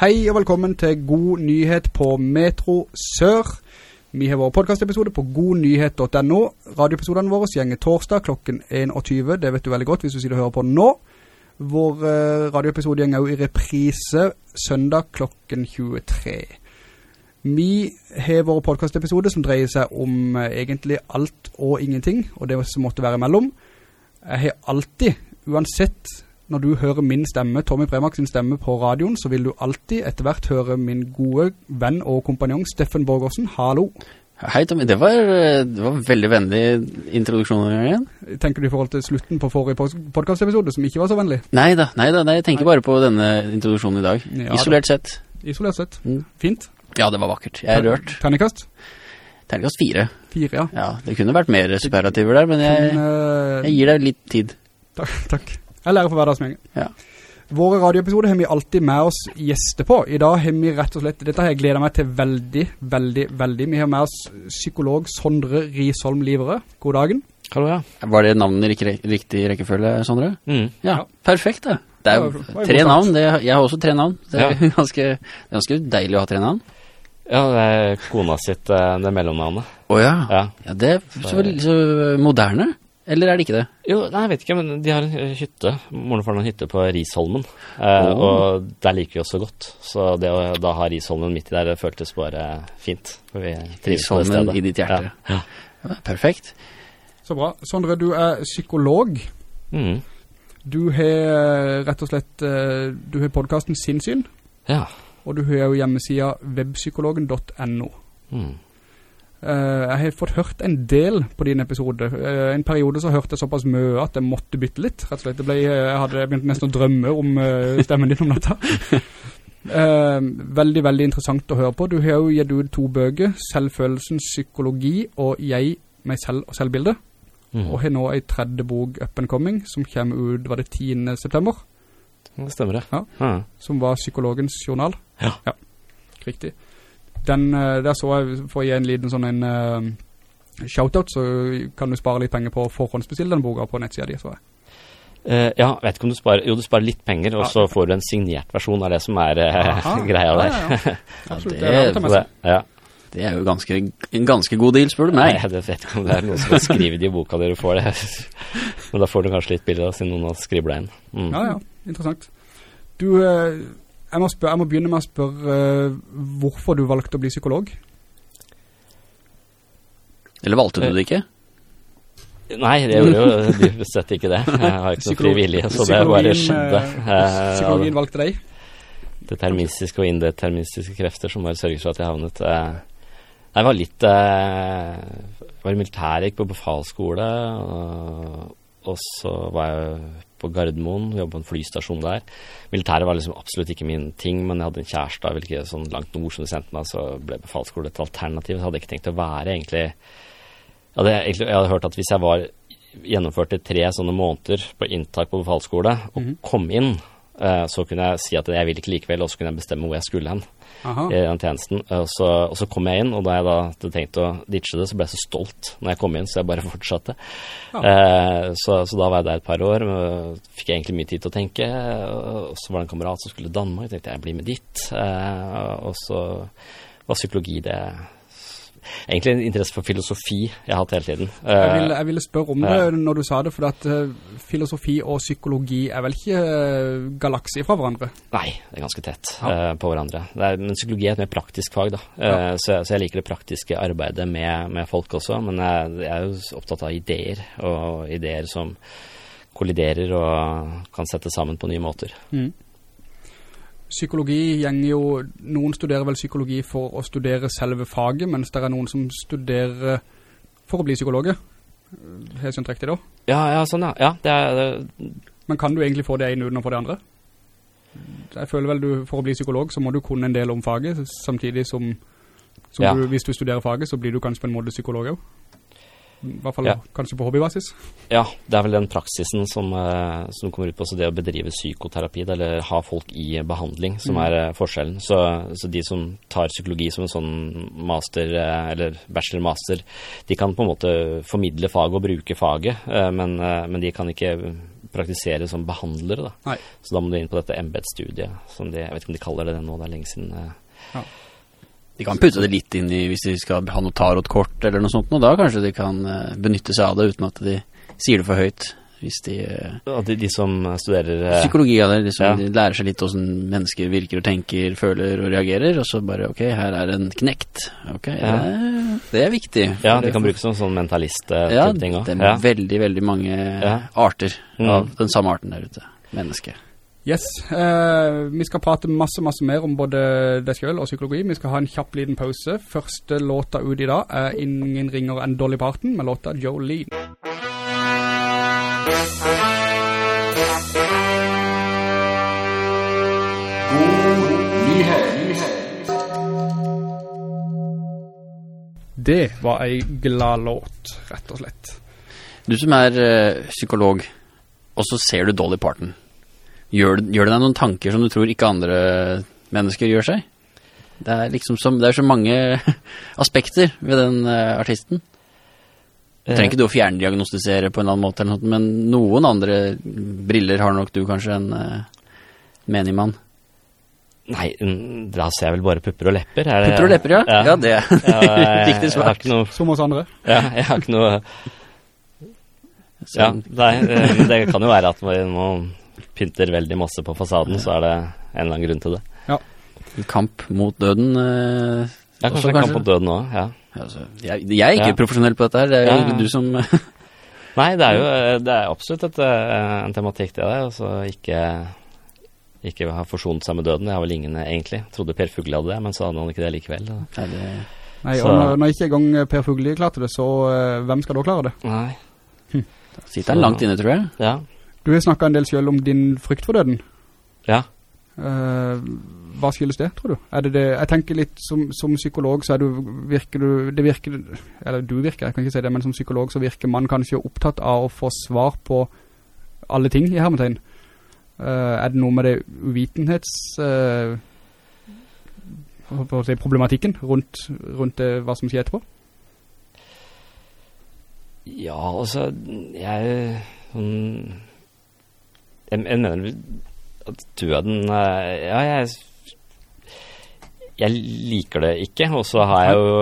Hei og velkommen til God nyhet på Metro Sør. Vi har vår podcastepisode på godnyhet.no. Radioepisodene våre gjenger torsdag klokken 21. Det vet du veldig godt hvis du sitter og hører på nå. Vår uh, radioepisode gjenger jo i reprise søndag klokken 23. Vi har vår podcastepisode som dreier seg om uh, egentlig alt og ingenting, og det som måtte være mellom. Jeg har alltid, uansett når du hører min stemme, Tommy Premak sin stemme på radioen, så vil du alltid etter hvert høre min gode venn og kompanjong Steffen Borgårdsen. Hallo. Hei Tommy, det var, det var veldig vennlig introduksjon igjen. Tenker du i forhold til slutten på forrige podcastepisode som ikke var så vennlig? Neida, neida, nei, jeg tenker nei. bare på denne introduksjonen i dag. Ja, Isolert sett. Isolert sett. Mm. Fint. Ja, det var vakkert. Jeg er rørt. Ternekast? Ternekast fire. Fire, ja. Ja, det kunne vært mer superlativer der, men jeg, jeg gir deg litt tid. Takk, takk. Jeg lærer for hverdagsmengen. Ja. Våre radioepisoder har vi alltid med oss gjester på. I dag har vi rett og slett, dette har jeg gledet meg til veldig, veldig, veldig. Vi har med oss psykolog Sondre Risholm Livere. God dagen. Hallo, ja. Var det navnet i riktig rekkefølge, Sondre? Mm. Ja, perfekt det. Det er jo tre navn, det, jeg har også tre navn. Det er, ja. ganske, er ganske deilig å ha tre navn. Ja, det er kona sitt, det det mellomnavnet. Åja, oh, ja. ja. det er så, så moderne. Eller er det ikke det? Jo, nei, jeg vet ikke, men de har en hytte. Moren har en hytte på Risholmen. Eh, oh. Og der liker vi oss så godt. Så det å da ha Risholmen midt i der, det føltes bare fint. For vi Risholmen i ditt hjerte. Ja. ja. Perfekt. Så bra. Sondre, du er psykolog. Mm. Du har rett og slett, eh, du har podcasten Sinnsyn. Ja. Og du har jo hjemmesida webpsykologen.no. Mm. Uh, jeg har fått hørt en del på din episode. Uh, en periode så hørte jeg såpass mye at jeg måtte bytte litt, rett og slett. Ble, jeg hadde begynt nesten å drømme om stemmen din om natta. veldig, veldig interessant å høre på. Du har jo gitt ut to bøker, Selvfølelsens psykologi og Jeg, meg selv og selvbildet. Mm. Og har nå ei tredje bok, Up and Coming, som kommer ut, var det 10. september? Det stemmer det. Ja, Ja. Som var psykologens journal. Ja. ja. Riktig den, eh, der så jeg, for å gi en liten sånn en uh, shoutout, så kan du spare litt penger på å forhåndsbestille den boka på nettsida di, så jeg. Uh, ja, vet ikke om du sparer, jo du sparer litt penger, og så får du en signert versjon av det som er uh, greia der. Ja, ja, ja. det, det, ja. det, er jo ganske, en ganske god deal, spør du meg. Nei, jeg vet ikke om det er noen som har skrevet i boka dere får det. Men da får du kanskje litt bilder, siden noen har skrivet inn. Mm. Ja, ja, interessant. Du... Uh, jeg må, spørre, jeg må, begynne med å spørre uh, hvorfor du valgte å bli psykolog. Eller valgte du det ikke? Nei, det gjorde jo dypest sett ikke det. Jeg har ikke noe frivillige, så det bare skjedde. Eh, psykologien valgte deg? Deterministiske og indeterministiske krefter som bare sørger for at jeg havnet. Eh, jeg var litt Jeg var i militæret, gikk på befalsskole, og, og så var jeg på Gardermoen, jobbet på en flystasjon der. Militæret var liksom absolutt ikke min ting, men jeg hadde en kjæreste og ville ikke sånn langt nord som de sendte meg, så ble befalsskole et alternativ. Så hadde jeg ikke tenkt å være egentlig jeg hadde, egentlig, jeg hadde hørt at hvis jeg var gjennomførte tre sånne måneder på inntak på befalsskole og mm -hmm. kom inn, eh, så kunne jeg si at jeg ville ikke likevel, og så kunne jeg bestemme hvor jeg skulle hen. I den tjenesten. Og så, og så, kom jeg inn, og da jeg da hadde tenkt å ditche det, så ble jeg så stolt når jeg kom inn, så jeg bare fortsatte. Ja. Eh, så, så, da var jeg der et par år, fikk jeg egentlig mye tid til å tenke. Og så var det en kamerat som skulle Danmark, jeg tenkte jeg blir med dit. Eh, og så var psykologi det egentlig en interesse for filosofi jeg har hatt hele tiden. Jeg ville, jeg ville spørre om det når du sa det, for at uh, filosofi og psykologi er vel ikke galaksier galaksi fra hverandre? Nei, det er ganske tett ja. på hverandre. Er, men psykologi er et mer praktisk fag da, ja. så, så, jeg liker det praktiske arbeidet med, med folk også, men jeg, jeg, er jo opptatt av ideer, og ideer som kolliderer og kan settes sammen på nye måter. Mm psykologi gjenger jo, noen studerer vel psykologi for å studere selve faget, mens det er noen som studerer for å bli psykologer. Helt skjønt riktig da? Ja, ja, sånn ja. ja det er, det... Men kan du egentlig få det ene uten å få det andre? Jeg føler vel du, for å bli psykolog, så må du kunne en del om faget, samtidig som, som ja. du, hvis du studerer faget, så blir du kanskje på en måte psykolog også. I hvert fall ja. kanskje på hobbybasis. Ja, det er vel den praksisen som, uh, som kommer ut på, så det å bedrive psykoterapi, eller ha folk i behandling, som mm. er uh, forskjellen. Så, så, de som tar psykologi som en sånn master, uh, eller bachelor-master, de kan på en måte formidle faget og bruke faget, men, men, de kan ikke praktisere som behandlere, da. Nei. Så da må du inn på dette embetsstudiet, som de, jeg vet ikke om de kaller det det nå, det er lenge siden. eh. De kan putte det litt inn i hvis de skal ha noe tarotkort eller noe sånt, og da kanskje de kan eh, benytte seg av det uten at de sier det for høyt. Hvis de ja, de, de som studerer eh, Psykologi av det, liksom, Ja. de lærer seg litt hvordan mennesker virker og tenker, føler og reagerer, og så bare, ok, her er en knekt. Ok, Ja. det, det er viktig. Ja, de det- kan brukes som sånn mentalist-type ja, ting òg. det er veldig, veldig mange arter Mm. av den samme arten der ute. Menneske. Yes, eh, vi skal prate masse, masse mer om både deg selv og psykologi. Vi skal ha en kjapp liten pause. Første låta ut i dag er ingen ringer enn Dolly Parton med låta Jolene. Det var ei glad låt, rett og slett. Du som er ø, psykolog, og så ser du Dolly Parton. Gjør, gjør det deg noen tanker som du tror ikke andre mennesker gjør seg? Det er liksom som, det er så mange aspekter ved den uh, artisten. Du trenger ikke du å fjerndiagnostisere på en eller annen måte, eller noe, men noen andre briller har nok du kanskje en uh, menig mann. Nei, mm, da ser jeg vel bare pupper og lepper. Er det- Pupper og lepper, ja? Ja, det er riktig Jeg har svar. ikke noe Som oss andre. Ja, jeg har ikke noe Ja, nei, eh, det kan jo være at man pynter veldig masse på fasaden, så er det en eller annen grunn til det. En kamp mot døden. eh, Ja, også kanskje en kamp mot døden òg, ja. Altså, jeg, jeg er ikke Ja. profesjonell på dette her, det er jo Ja, ja. du som Nei, det er jo eh, det er absolutt et, eh, en tematikk, det der. Altså ikke ikke ha forsonet seg med døden. Det har vel ingen egentlig. Jeg Trodde Per Fugle hadde det, men så hadde han ikke det likevel. da. Nei, det, Nei, Så- og når, når ikke engang Per Fugli klarte det, så eh, hvem skal da klare det? Nei. sitter han langt inne, tror jeg. Ja. Du har snakket en del selv om din frykt for døden. Ja. Uh, hva skyldes det, tror du? Det det, jeg tenker litt som, som psykolog så du, virker du, det virker, eller du virker, jeg kan ikke si det, men som psykolog så virker man kanskje opptatt av å få svar på alle ting i hermetegn. Uh, er det noe med det uvitenhets, uh, si problematikken rundt, rundt det, hva som skjer etterpå? Ja, altså Jeg sånn Jeg, jeg mener at døden eh, Ja, jeg jeg liker det ikke, og så har jeg jo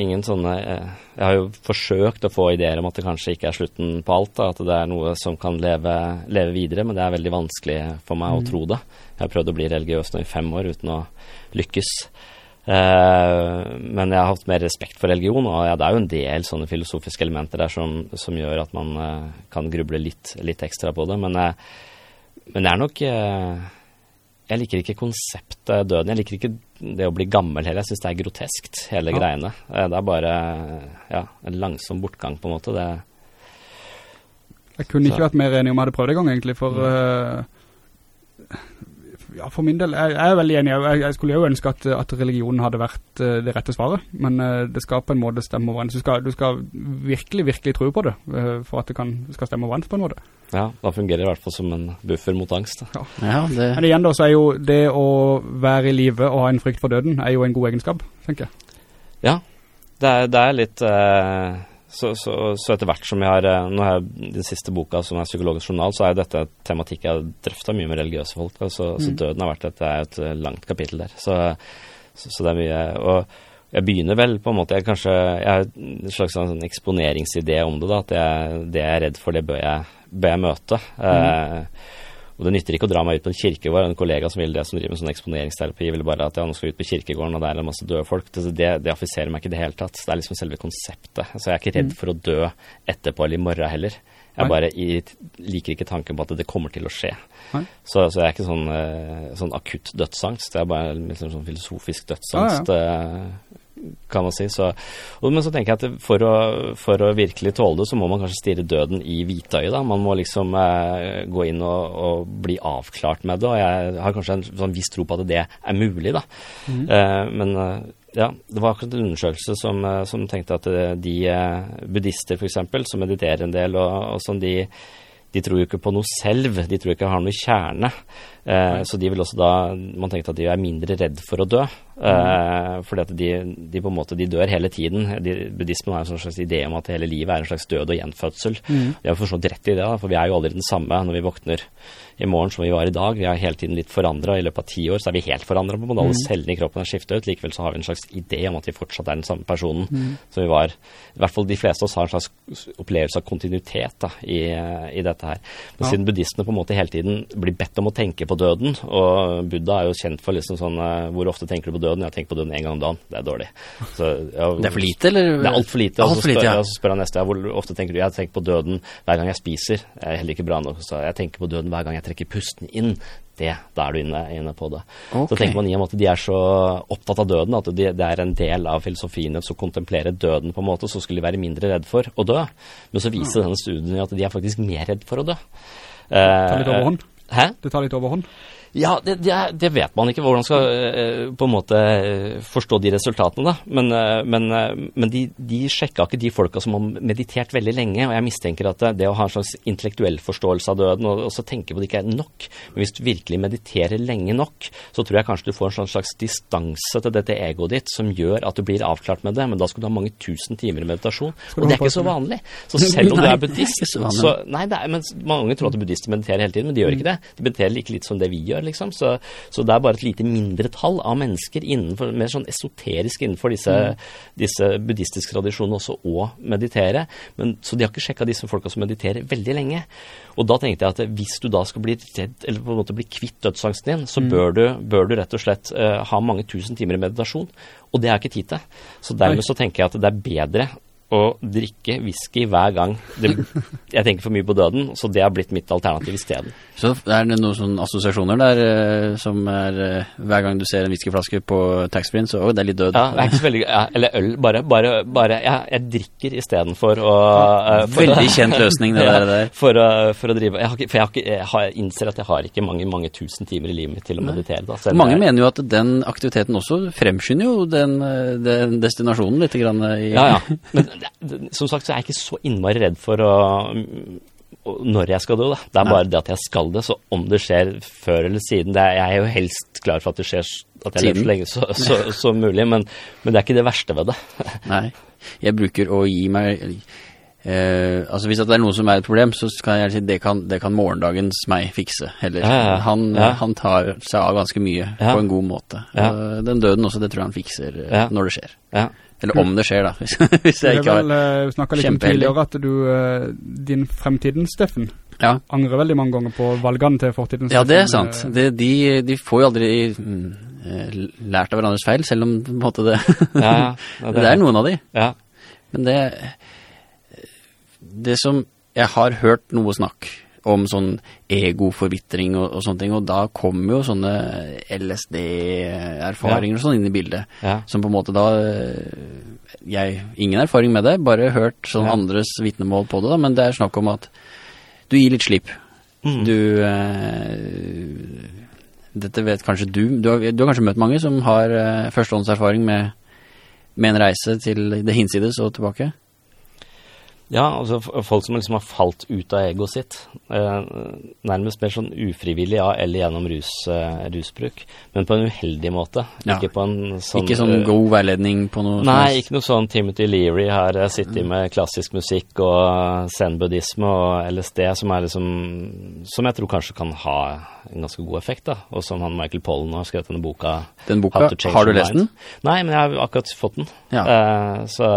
ingen sånne eh, Jeg har jo forsøkt å få ideer om at det kanskje ikke er slutten på alt, da, at det er noe som kan leve, leve videre, men det er veldig vanskelig for meg å tro det. Jeg har prøvd å bli religiøs nå i fem år uten å lykkes. Eh, men jeg har hatt mer respekt for religion, og ja, det er jo en del sånne filosofiske elementer der som, som gjør at man eh, kan gruble litt, litt ekstra på det. Men, eh, men det er nok eh, Jeg liker ikke konseptet døden. Jeg liker ikke det å bli gammel heller. Jeg syns det er groteskt, hele Ja. greiene. Eh, Det er bare ja, en langsom bortgang, på en måte. Det, Jeg kunne Så- ikke vært mer enig om jeg hadde prøvd en gang, egentlig, for eh, ja, for min del, jeg, jeg er veldig enig. Jeg, jeg skulle jo ønske at, at religionen hadde vært eh, det rette svaret, men eh, det skal på en måte stemme overens. Du skal, du skal virkelig, virkelig tro på det, eh, for at det kan, skal stemme overens på en måte. ja, da fungerer det i hvert fall som en buffer mot angst. Ja. Ja, det, Men igjen da, så er jo det å være i live og ha en frykt for døden, er jo en god egenskap, tenker jeg. Ja, det er, det er litt eh, så, så, så etter hvert som jeg har eh, Nå har jeg den siste boka som er Psykologisk journal, så er dette tematikk jeg har drøfta mye med religiøse folk. Altså, Så Mm. døden har vært et, er et langt kapittel der. Så, så, så det er mye Og jeg begynner vel på en måte Jeg, kanskje, jeg har en slags sånn, eksponeringsidé om det. da At jeg, det jeg er redd for, det bør jeg, bør jeg møte. Eh, og det nytter ikke å dra meg ut på en kirkegård. En kollega som vil det, som driver med sånn eksponeringsterapi, ville bare at ja, nå skal vi ut på kirkegården, og der er det masse døde folk. Det, det, det affiserer meg ikke i det hele tatt. Det er liksom selve konseptet. Altså, jeg er ikke redd for å dø etterpå eller i morgen heller. Jeg bare i, liker ikke tanken på at det kommer til å skje. Så, så jeg er ikke sånn, eh, sånn akutt dødsangst. Det er bare liksom sånn filosofisk dødsangst. eh, kan man si. Så, og, men så tenker jeg at for å, for å virkelig tåle det, så må man kanskje stirre døden i hvitøyet. da. Man må liksom eh, gå inn og, og bli avklart med det. Og jeg har kanskje en sånn viss tro på at det er mulig, da. Eh, men eh, ja, det var akkurat en undersøkelse som, eh, som tenkte at eh, de buddhister f.eks., som mediterer en del, og, og sånn, de, de tror jo ikke på noe selv, de tror ikke har noe kjerne. Eh, så de vil også da Man tenkte at de er mindre redd for å dø. Eh, fordi at de, de på en måte de dør hele tiden. De, buddhismen har en slags idé om at hele livet er en slags død og gjenfødsel. Mm. De har forstått rett i det, da, for vi er jo aldri den samme når vi våkner i morgen som vi var i dag. Vi er hele tiden litt forandra. I løpet av ti år så er vi helt forandra. Måte. Alle Mm. cellene i kroppen er skifta ut. Likevel så har vi en slags idé om at vi fortsatt er den samme personen Mm. som vi var. I hvert fall de fleste av oss har en slags opplevelse av kontinuitet da, i, i dette her. Men Ja. siden buddhistene på en måte hele tiden blir bedt om å tenke på døden, og Buddha er jo kjent for liksom sånn eh, Hvor ofte tenker du på døden? Jeg tenker på døden én gang om dagen. Det er dårlig. Så, ja, Det er for lite, eller? det er altfor lite. Alt for lite, ja. ja, så spør han neste ja, hvor ofte tenker du Jeg tenker på døden hver gang jeg spiser. Det er heller ikke bra nok. Så jeg tenker på døden hver gang jeg trekker pusten inn. Det, Da er du inne, inne på det. Okay. Så tenker man i og med at de er så opptatt av døden, at de, det er en del av filosofien deres å kontemplere døden, på en måte, så skulle de være mindre redd for å dø. Men så viser denne studien at de er faktisk mer redd for å dø. Eh. Hæ? Det tar litt overhånd. Ja, det, det, det vet man ikke hvordan man skal eh, på en måte eh, forstå de resultatene, da. Men, eh, men, men de, de sjekka ikke de folka som har meditert veldig lenge. Og jeg mistenker at det, det å ha en slags intellektuell forståelse av døden, og også tenke på det ikke er nok Men hvis du virkelig mediterer lenge nok, så tror jeg kanskje du får en slags distanse til dette egoet ditt som gjør at du blir avklart med det. Men da skal du ha mange tusen timer i meditasjon. Og det er ikke så vanlig. Så selv om du er buddhist, så Nei, er, men mange tror at buddhister mediterer hele tiden, men de gjør ikke det. De mediterer like litt som det vi gjør, liksom. Så, så det er bare et lite mindretall av mennesker innenfor, mer sånn esoterisk innenfor disse, disse buddhistiske tradisjonene også å meditere. Men, så de har ikke sjekka disse folka som mediterer veldig lenge. Og da tenkte jeg at hvis du da skal bli redd, eller på en måte bli kvitt dødsangsten din, så bør, du, bør du rett og slett uh, ha mange tusen timer i meditasjon. Og det har jeg ikke tid til. Så dermed så tenker jeg at det er bedre å drikke whisky hver gang det, jeg tenker for mye på døden, så det har blitt mitt alternativ isteden. Så er det noen sånne assosiasjoner der eh, som er eh, Hver gang du ser en whiskyflaske på taxfree-en, så Å, det er litt død. Ja, det er ikke så veldig ja, Eller øl, bare. bare, bare ja, jeg drikker istedenfor å eh, for Veldig kjent løsning, det der. der. For, å, for å drive jeg har ikke, For jeg, har ikke, jeg, har, jeg innser at jeg har ikke mange mange tusen timer i livet mitt til å meditere. Da, Mange jeg- mener jo at den aktiviteten også fremskynder jo den, den destinasjonen litt. Grann i, Ja, ja. Men som sagt så er jeg ikke så innmari redd for å når jeg skal dø, da. Det er bare det at jeg skal det. Så om det skjer før eller siden det er, Jeg er jo helst klar for at det skjer at jeg lever så lenge så, så, så mulig, men, men det er ikke det verste ved det. Nei. Jeg bruker å gi meg eh, Altså Hvis det er noe som er et problem, så kan jeg si det kan, det kan morgendagens meg fikse heller. Ja, ja, ja. Han, Ja. han tar seg av ganske mye Ja. på en god måte. Ja. Den døden også, det tror jeg han fikser Ja. når det skjer. Ja. Eller om det skjer, da. Hvis, hvis jeg ikke har har Vi snakket litt om tidligere at du, din fremtiden, Steffen, Ja. angrer veldig mange ganger på valgene til fortiden. Ja, det er sant. Det, de, de får jo aldri mm, lært av hverandres feil, selv om på en måte det, Ja, ja. Ja, det, er noen av de. Ja. Men det Det som Jeg har hørt noe snakk om sånn egoforvitring og, og sånne ting, og da kommer jo sånne LSD-erfaringer og sånn inn i bildet. Ja. Som på en måte da eh, Jeg ingen erfaring med det, bare hørt sånn Ja. andres vitnemål på det, da, men det er snakk om at du gir litt slipp. Mm. Du eh, Dette vet kanskje du. Du har, du har kanskje møtt mange som har eh, førstehåndserfaring med, med en reise til det hinsides og tilbake? Ja, altså folk som liksom har falt ut av egoet sitt. Eh, nærmest mer sånn ufrivillig ja, eller gjennom rus, eh, rusbruk. Men på en uheldig måte. Ja. Ikke på en sånn ikke sånn eh, god veiledning på noe Nei, ikke noe sånn Timothy Leary har sitter sittet med klassisk musikk og zen-buddhisme og LSD, som er liksom Som jeg tror kanskje kan ha en ganske god effekt, da. Og som han Michael Pollen har skrevet denne boka Den boka, har du lest den? Nei, men jeg har akkurat fått den. Ja. Eh, så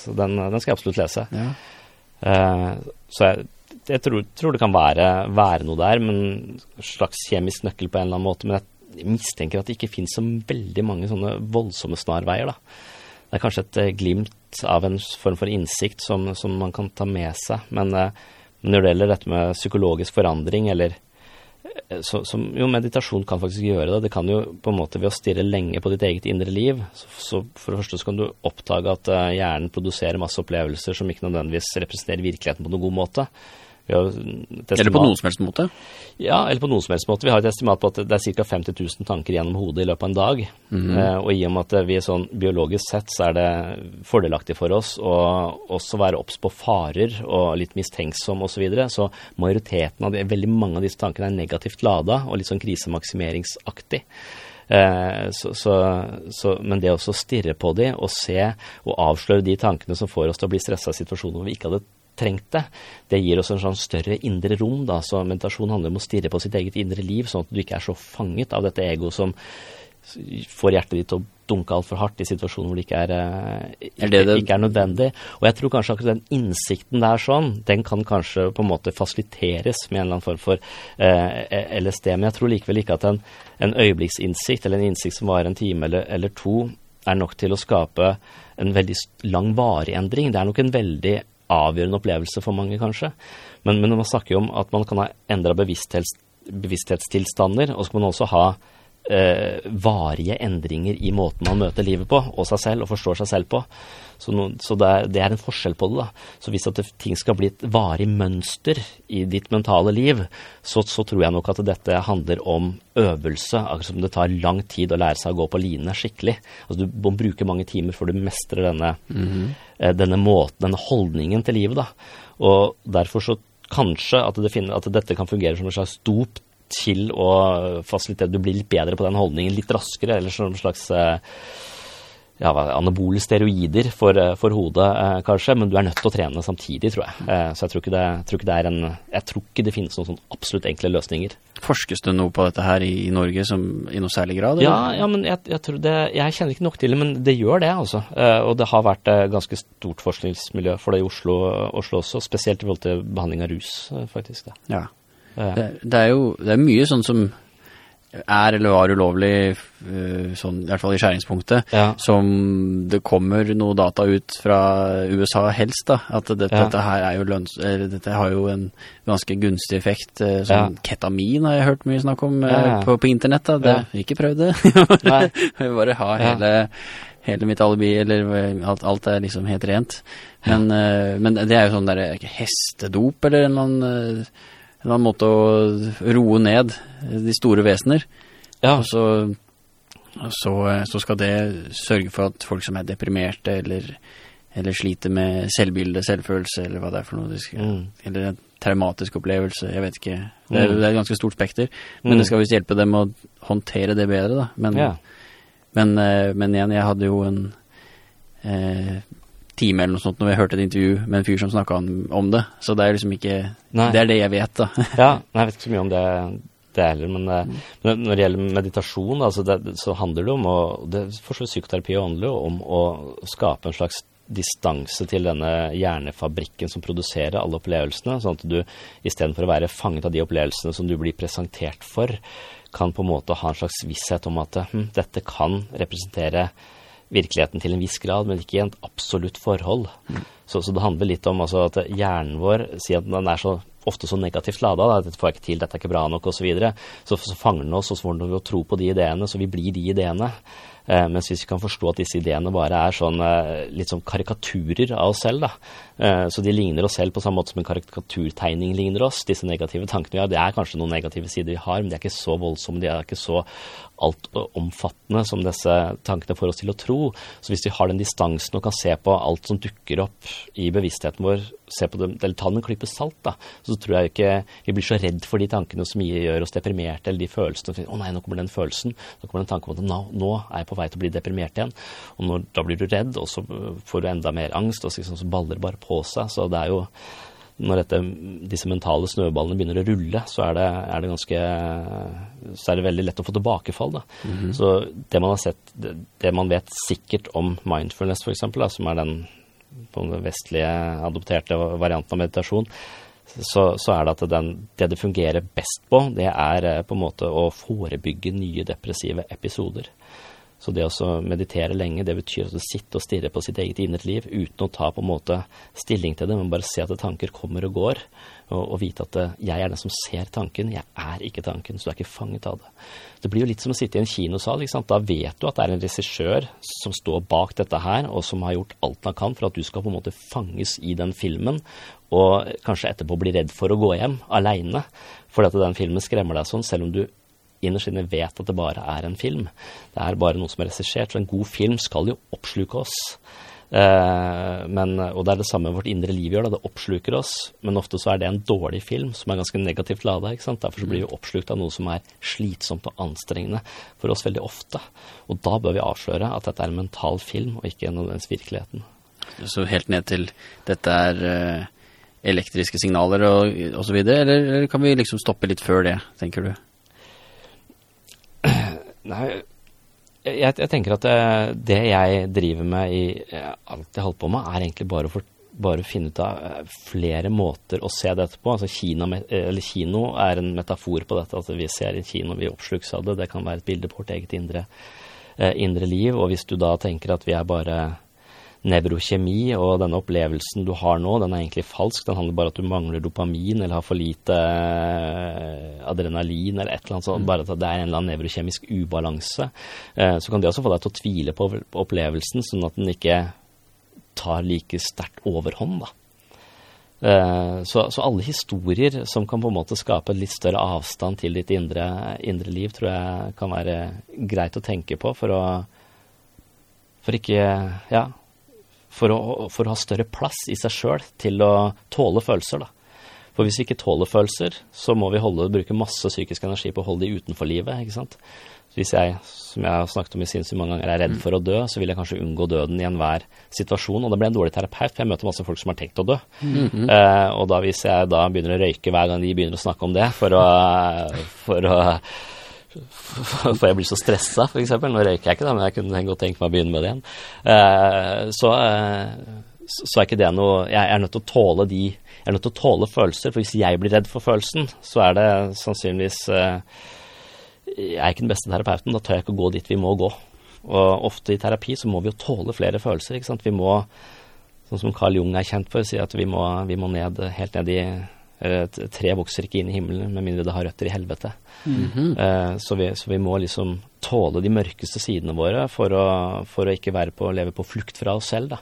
så den, den skal jeg absolutt lese. Ja. Uh, så jeg, jeg tror, tror det kan være, være noe der, men en slags kjemisk nøkkel på en eller annen måte. Men jeg mistenker at det ikke finnes så veldig mange sånne voldsomme snarveier, da. Det er kanskje et eh, glimt av en form for innsikt som, som man kan ta med seg. Men uh, når det gjelder dette med psykologisk forandring, eller så, som, jo, meditasjon kan faktisk gjøre det. Det kan jo på en måte ved å stirre lenge på ditt eget indre liv, så, så for det første så kan du oppdage at eh, hjernen produserer masse opplevelser som ikke nødvendigvis representerer virkeligheten på noen god måte. Vi Eller på noen som helst måte. Ja, eller på noen som helst måte. Vi har et estimat på at det er ca. 50 000 tanker gjennom hodet i løpet av en dag. eh, og i og med at vi er sånn biologisk sett, så er det fordelaktig for oss å også være obs på farer og litt mistenksom osv. Så, videre. så majoriteten av de, veldig mange av disse tankene er negativt lada og litt sånn krisemaksimeringsaktig. Eh, så, så, så, men det å stirre på de og se og avsløre de tankene som får oss til å bli stressa i situasjoner hvor vi ikke hadde trengt det, det gir oss en sånn større indre rom. da, så Meditasjon handler om å stirre på sitt eget indre liv, sånn at du ikke er så fanget av dette egoet som får hjertet ditt til å dunke altfor hardt i situasjoner hvor det ikke er, ikke, Er det det- ikke er nødvendig. Og jeg tror kanskje akkurat den innsikten der sånn, den kan kanskje på en måte fasiliteres med en eller annen form for eh, LSD, men jeg tror likevel ikke at en, en øyeblikksinnsikt, eller en innsikt som varer en time eller, eller to, er nok til å skape en veldig lang varig endring. Det er nok en veldig avgjørende opplevelse for mange, kanskje. Men, men man snakker jo om at man kan ha endra bevissthets, bevissthetstilstander, og så kan man også ha eh, varige endringer i måten man møter livet på, og seg selv, og forstår seg selv på. Så, no, så det, er, det er en forskjell på det. da. Så hvis at det, ting skal bli et varig mønster i ditt mentale liv, så, så tror jeg nok at dette handler om øvelse. Akkurat som det tar lang tid å lære seg å gå på line skikkelig. Altså Du må bruke mange timer før du mestrer denne, eh, denne måten, denne holdningen til livet. da. Og derfor så kanskje at, det finner, at dette kan fungere som en slags dop til å fasilitere Du blir litt bedre på den holdningen litt raskere, eller som slags eh, ja, anabole steroider for, eh, for hodet, eh, kanskje, men du er nødt til å trene samtidig, tror jeg. Eh, så jeg tror, det, tror ikke det er en Jeg tror ikke det finnes noen sånn absolutt enkle løsninger. Forskes det noe på dette her i, i Norge som, i noe særlig grad? Ja, ja men jeg, jeg tror det Jeg kjenner ikke nok til det, men det gjør det, altså. Eh, og det har vært et ganske stort forskningsmiljø for det i Oslo, Oslo også, spesielt i forhold til behandling av rus, faktisk. Da. Ja. Eh, Det, det er jo det er mye sånn som er eller var ulovlig, øh, sånn, i hvert fall i skjæringspunktet, Ja. som det kommer noe data ut fra USA helst, da, at dette, Ja. dette her er jo lønns, eller dette har jo en ganske gunstig effekt, øh, sånn Ja. ketamin har jeg hørt mye snakk om ja. På, på internett, da, det, ikke prøvd det, Vi jeg bare har hele, hele mitt alibi, eller alt, alt er liksom helt rent, men, men det er jo sånn der hestedop, eller en eller annen en eller annen måte å roe ned de store vesener. ja. Og så, så, så skal det sørge for at folk som er deprimerte eller, eller sliter med selvbilde, selvfølelse, eller hva det er for noe, skal, Mm. eller en traumatisk opplevelse, jeg vet ikke. Det er, Mm. det er et ganske stort spekter, men Mm. det skal visst hjelpe dem å håndtere det bedre, da. Men, Ja. men, eh, men igjen, jeg hadde jo en eh, time eller noe sånt når jeg hørte et intervju med en fyr som snakket om, det, så det er liksom ikke, Nei. det er det jeg vet, da. Ja, nei, jeg vet ikke så mye om det, det heller, men, eh, men når det gjelder meditasjon, altså det, så handler det om å det, For så vidt psykoterapi handler jo om å skape en slags distanse til denne hjernefabrikken som produserer alle opplevelsene, sånn at du istedenfor å være fanget av de opplevelsene som du blir presentert for, kan på en måte ha en slags visshet om at hm, dette kan representere virkeligheten til en viss grad, men ikke i et absolutt forhold. Så, så det handler litt om altså, at hjernen vår sier at den er så ofte så negativt lada. Da, 'Dette får jeg ikke til, dette er ikke bra nok', osv. Så, videre. så så fanger den oss, og så får den å tro på de ideene, så vi blir de ideene. Eh, mens hvis vi kan forstå at disse ideene bare er sånn eh, litt sånn karikaturer av oss selv, da. Eh, så de ligner oss selv på samme måte som en karikaturtegning ligner oss. Disse negative tankene vi har, det er kanskje noen negative sider vi har, men de er ikke så voldsomme, de er ikke så altomfattende som disse tankene får oss til å tro. Så hvis vi har den distansen og kan se på alt som dukker opp i bevisstheten vår, se på det, eller ta den en klype salt, da, så tror jeg ikke vi blir så redd for de tankene som gjør oss deprimerte, eller de følelsene. Å nei, nå kommer den følelsen. Nå kommer den tanken om at nå, nå er jeg på vei til å bli deprimert igjen. Og når, da blir du redd, og så får du enda mer angst, og så, liksom, så baller bare på seg. Så det er jo når dette, disse mentale snøballene begynner å rulle, så er det, er det ganske Så er det veldig lett å få tilbakefall. Da. Så det man har sett det, det man vet sikkert om mindfulness, f.eks., som er den på den vestlige adopterte varianten av meditasjon, så, så er det at den, det det fungerer best på, det er eh, på en måte å forebygge nye depressive episoder. Så det å meditere lenge, det betyr at du sitter og stirrer på sitt eget indre liv uten å ta på en måte stilling til det, men bare se at tanker kommer og går, og, og vite at eh, jeg er den som ser tanken, jeg er ikke tanken, så du er ikke fanget av det. Det blir jo litt som å sitte i en kinosal. ikke sant? Da vet du at det er en regissør som står bak dette her, og som har gjort alt han kan for at du skal på en måte fanges i den filmen, og kanskje etterpå bli redd for å gå hjem aleine, fordi at den filmen skremmer deg sånn, selv om du innerst inne vet at det bare er en film. Det er bare noe som er regissert. Så en god film skal jo oppsluke oss. Eh, men, og det er det samme vårt indre liv gjør, da. det oppsluker oss. Men ofte så er det en dårlig film som er ganske negativt lada. Derfor blir vi oppslukt av noe som er slitsomt og anstrengende for oss veldig ofte. Og da bør vi avsløre at dette er en mental film, og ikke nødvendigvis virkeligheten. Så helt ned til dette er uh, elektriske signaler og, og så videre, eller, eller kan vi liksom stoppe litt før det, tenker du? Nei, jeg, jeg, tenker at det, det, jeg driver med i alt jeg holder på med, er egentlig bare å bare finne ut av eh, flere måter å se dette på. Altså Kina, kino er en metafor på dette. Altså vi ser en kino, vi oppslukes av det. Det kan være et bilde på vårt eget indre, eh, indre liv. Og hvis du da tenker at vi er bare nevrokjemi, og denne opplevelsen du har nå, den er egentlig falsk. Den handler bare om at du mangler dopamin eller har for lite eh, adrenalin eller et eller annet sånt. Bare at det er en eller annen nevrokjemisk ubalanse. Eh, så kan det også få deg til å tvile på opplevelsen, sånn at den ikke tar like sterkt overhånd, da. Uh, så, så, alle historier som kan på en måte skape litt større avstand til ditt indre, indre, liv, tror jeg kan være greit å tenke på for å For ikke Ja, for å, for å ha større plass i seg sjøl til å tåle følelser. da. For hvis vi ikke tåler følelser, så må vi holde, bruke masse psykisk energi på å holde de utenfor livet. ikke sant? Hvis jeg, som jeg har snakket om i sinnssykt mange ganger, er redd for å dø, så vil jeg kanskje unngå døden i enhver situasjon. Og da blir jeg en dårlig terapeut, for jeg møter masse folk som har tenkt å dø. Mm -hmm. eh, og da hvis jeg da begynner å røyke hver gang de begynner å snakke om det, for å, for å for jeg blir så stressa, f.eks. Nå røyker jeg ikke, da, men jeg kunne godt tenke meg å begynne med det igjen. Uh, så, uh, så, er ikke det noe Jeg er nødt til å tåle de Jeg er nødt til å tåle følelser, for hvis jeg blir redd for følelsen, så er det sannsynligvis uh, Jeg er ikke den beste terapeuten, da tør jeg ikke å gå dit vi må gå. Og ofte i terapi så må vi jo tåle flere følelser, ikke sant. Vi må, sånn som Carl Jung er kjent for, si at vi må, vi må ned, helt ned i tre vokser ikke inn i himmelen med mindre det har røtter i helvete. Mm -hmm. så, vi, så, vi, må liksom tåle de mørkeste sidene våre for å, for å ikke være på, leve på flukt fra oss selv. da.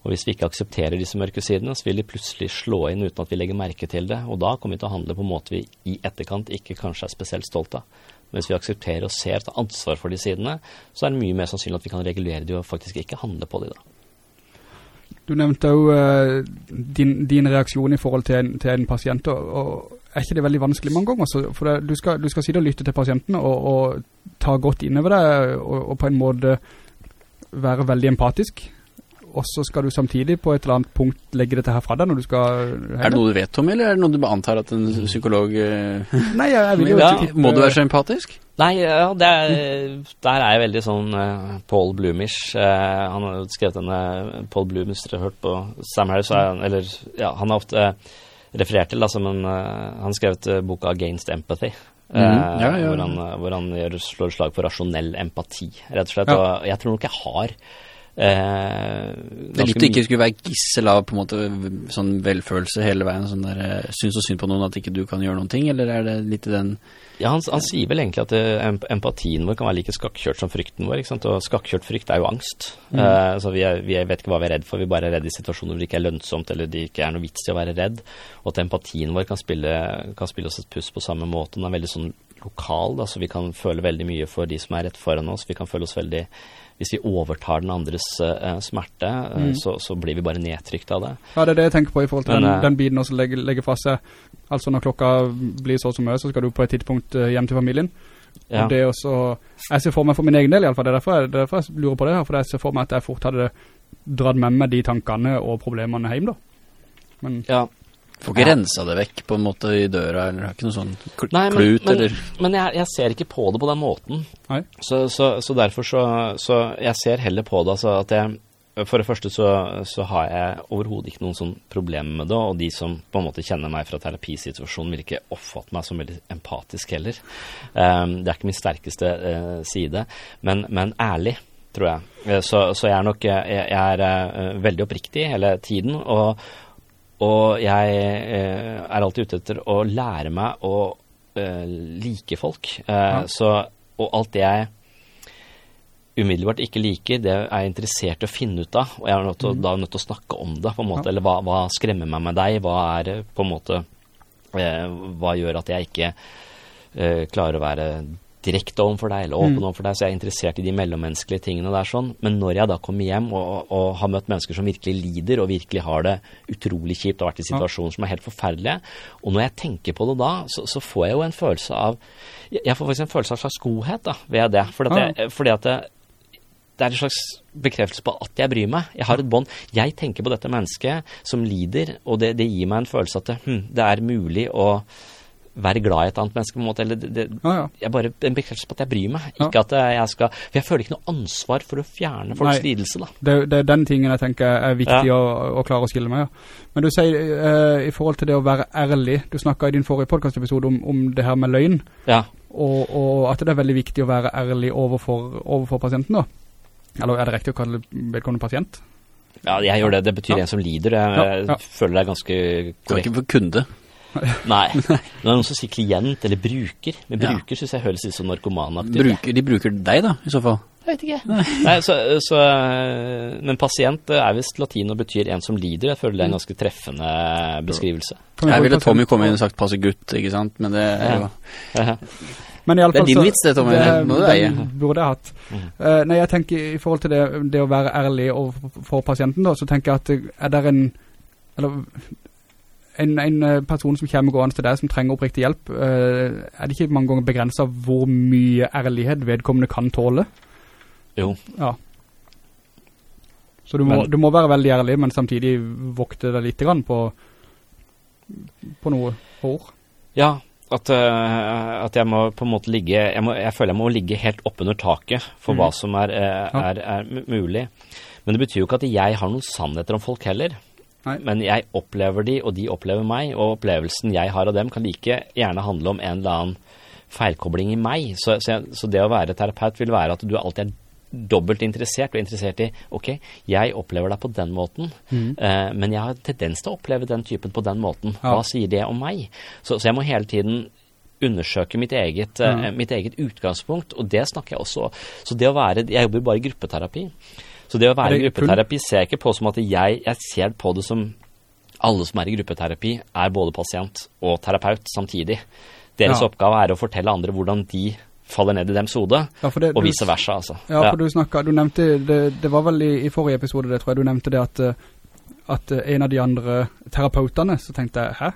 Og hvis vi ikke aksepterer disse mørke sidene, så vil de plutselig slå inn uten at vi legger merke til det. Og da kommer vi til å handle på en måte vi i etterkant ikke kanskje er spesielt stolt av. Men hvis vi aksepterer og ser, tar ansvar for de sidene, så er det mye mer sannsynlig at vi kan regulere de og faktisk ikke handle på de da. Du nevnte jo uh, din, din, reaksjon i forhold til en, til en pasient, og, og, er ikke det veldig vanskelig mange ganger? For det, du, skal, du, skal, sitte og lytte til pasienten og, og ta godt innover deg, og, og, på en måte være veldig empatisk. Og så skal du samtidig på et eller annet punkt legge dette her fra deg når du skal... Heller. Er det noe du vet, om, eller er det noe du antar at en psykolog... Uh, Nei, jeg, jeg vil jo ja, ikke... Må du være så empatisk? Nei, ja, er, der er jeg veldig sånn uh, Paul Blumish. Uh, han har skrevet denne Paul Blumish, hvis dere har hørt på Sam Harris, han, eller ja, han har ofte uh, referert til da, som en Han har skrevet boka 'Against Empathy'. Mm, ja, ja, hvor han, hvor han gjør, slår slag for rasjonell empati, rett og slett. Og jeg tror nok jeg har Eh, det er litt det ikke skulle være gissel av på en måte sånn velfølelse hele veien, sånn der, eh, synes og synd på noen at ikke du kan gjøre noen ting, eller er det litt i den... Ja, han, han sier vel egentlig at det, eh, empatien vår kan være like skakkjørt som frykten vår, ikke sant? og skakkjørt frykt er jo angst. Mm. Eh, så vi, er, vi, vet ikke hva vi er redd for, vi bare er redd i situasjoner hvor det ikke er lønnsomt, eller det ikke er noe vits i å være redd, og at empatien vår kan spille, kan spille oss et puss på samme måte, den er veldig sånn lokal, da, så vi kan føle veldig mye for de som er rett foran oss, vi kan føle oss veldig hvis vi overtar den andres uh, smerte, uh, mm. så, så, blir vi bare nedtrykt av det. Ja, det er det jeg tenker på i forhold til Men, den, den biten også legger, legger fra seg. Altså når klokka blir så som mye, så skal du på et tidspunkt hjem til familien. Ja. Og det er også, jeg ser for meg for min egen del i alle fall, det er derfor jeg, er derfor jeg lurer på det her, for jeg ser for meg at jeg fort hadde dratt med meg de tankene og problemene hjem da. Men, ja, Får ikke ja. rensa det vekk på en måte i døra, eller har ikke noe sånn kl Nei, men, klut, men, eller? Men jeg, jeg, ser ikke på det på den måten. Så, så, så, derfor så, så, jeg ser heller på det altså at jeg For det første så, så har jeg overhodet ikke noen sånn problem med det, og de som på en måte kjenner meg fra terapisituasjonen, vil ikke oppfatte meg som veldig empatisk heller. Um, det er ikke min sterkeste uh, side, men, men, ærlig, tror jeg. Uh, så, så, jeg er nok jeg, jeg er uh, veldig oppriktig hele tiden, og, og jeg er alltid ute etter å lære meg å like folk. Ja. Så, og alt det jeg umiddelbart ikke liker, det er jeg interessert i å finne ut av. Og jeg er nødt til, mm. da nødt til å snakke om det, på en måte. Ja. Eller hva, hva, skremmer meg med deg? Hva er på en måte eh, Hva gjør at jeg ikke eh, klarer å være direkte overfor deg, eller åpen mm. overfor deg, så jeg er interessert i de mellommenneskelige tingene der sånn. Men når jeg da kommer hjem og, og, har møtt mennesker som virkelig lider, og virkelig har det utrolig kjipt og vært i situasjoner som er helt forferdelige, og når jeg tenker på det da, så, så får jeg jo en følelse av Jeg får faktisk en følelse av slags godhet da, ved det. Fordi at, jeg, fordi at det, det er en slags bekreftelse på at jeg bryr meg. Jeg har et bånd. Jeg tenker på dette mennesket som lider, og det, det gir meg en følelse at det, hm, det, er mulig å være glad i et annet menneske. på en måte, eller det, det, ja, ja. Jeg bare En bekreftelse på at jeg bryr meg. Ikke ja. at jeg skal For jeg føler ikke noe ansvar for å fjerne folks Nei, lidelse. da. Det, det, er den tingen jeg tenker er viktig å, å, klare å skille med. Ja. Men du sier uh, i forhold til det å være ærlig Du snakka i din forrige podkastepisode om, om det her med løgn. Ja. Og, og, at det er veldig viktig å være ærlig overfor, overfor pasienten. da. Eller er det riktig å kalle vedkommende pasient? Ja, jeg gjør det. Det betyr ja. en som lider. Jeg, ja, ja. føler det er ganske korrekt. Du er ikke for kunde? Nei. Når det er noen som sier klient eller bruker, men bruker synes jeg høres litt sånn narkomanaktig. Bruker, de bruker deg da, i så fall? Jeg vet ikke. Nei, så, så, men pasient er visst latin og betyr en som lider. Jeg føler det er en ganske treffende beskrivelse. Jeg ville Tommy komme inn og sagt passe gutt, ikke sant? Men det er jo... Men i alle fall det er din vits det, Tommy. Det, det burde jeg hatt. Mm. Uh, nei, jeg tenker i forhold til det, det å være ærlig for pasienten da, så tenker jeg at er det en, eller en, en eh, person som kommer gående til deg som trenger oppriktig hjelp, uh, er det ikke mange ganger begrenset hvor mye ærlighet vedkommende kan tåle? Jo. Ja. Så du må, men, du må være veldig ærlig, men samtidig vokte deg litt på, på noe hår. Ja, at, uh, at, jeg må på en måte ligge jeg, må, jeg, føler jeg må ligge helt oppunder taket for mm. hva som er, er, er, er, mulig. Men det betyr jo ikke at jeg har noen sannheter om folk heller. Nei. Men jeg opplever de, og de opplever meg, og opplevelsen jeg har av dem kan like gjerne handle om en eller annen feilkobling i meg. Så, så, så det å være terapeut vil være at du alltid er dobbelt interessert, og interessert i ok, jeg opplever deg på den måten, mm. uh, men jeg har tendens til å oppleve den typen på den måten. Ja. Hva sier det om meg? Så, så, jeg må hele tiden undersøke mitt eget, mm. uh, mitt eget, utgangspunkt, og det snakker jeg også Så det å være Jeg jobber bare i gruppeterapi. Så det å være i gruppeterapi ser jeg ikke på som at jeg, jeg ser på det som alle som er i gruppeterapi, er både pasient og terapeut samtidig. Deres ja. oppgave er å fortelle andre hvordan de faller ned i dems hode, ja, det, og vice versa, altså. Ja, for du snakket, du nevnte, det, det, var vel i, i, forrige episode, det tror jeg, du nevnte det at, eh, at eh, en av de andre terapeutene, så tenkte jeg, hæ?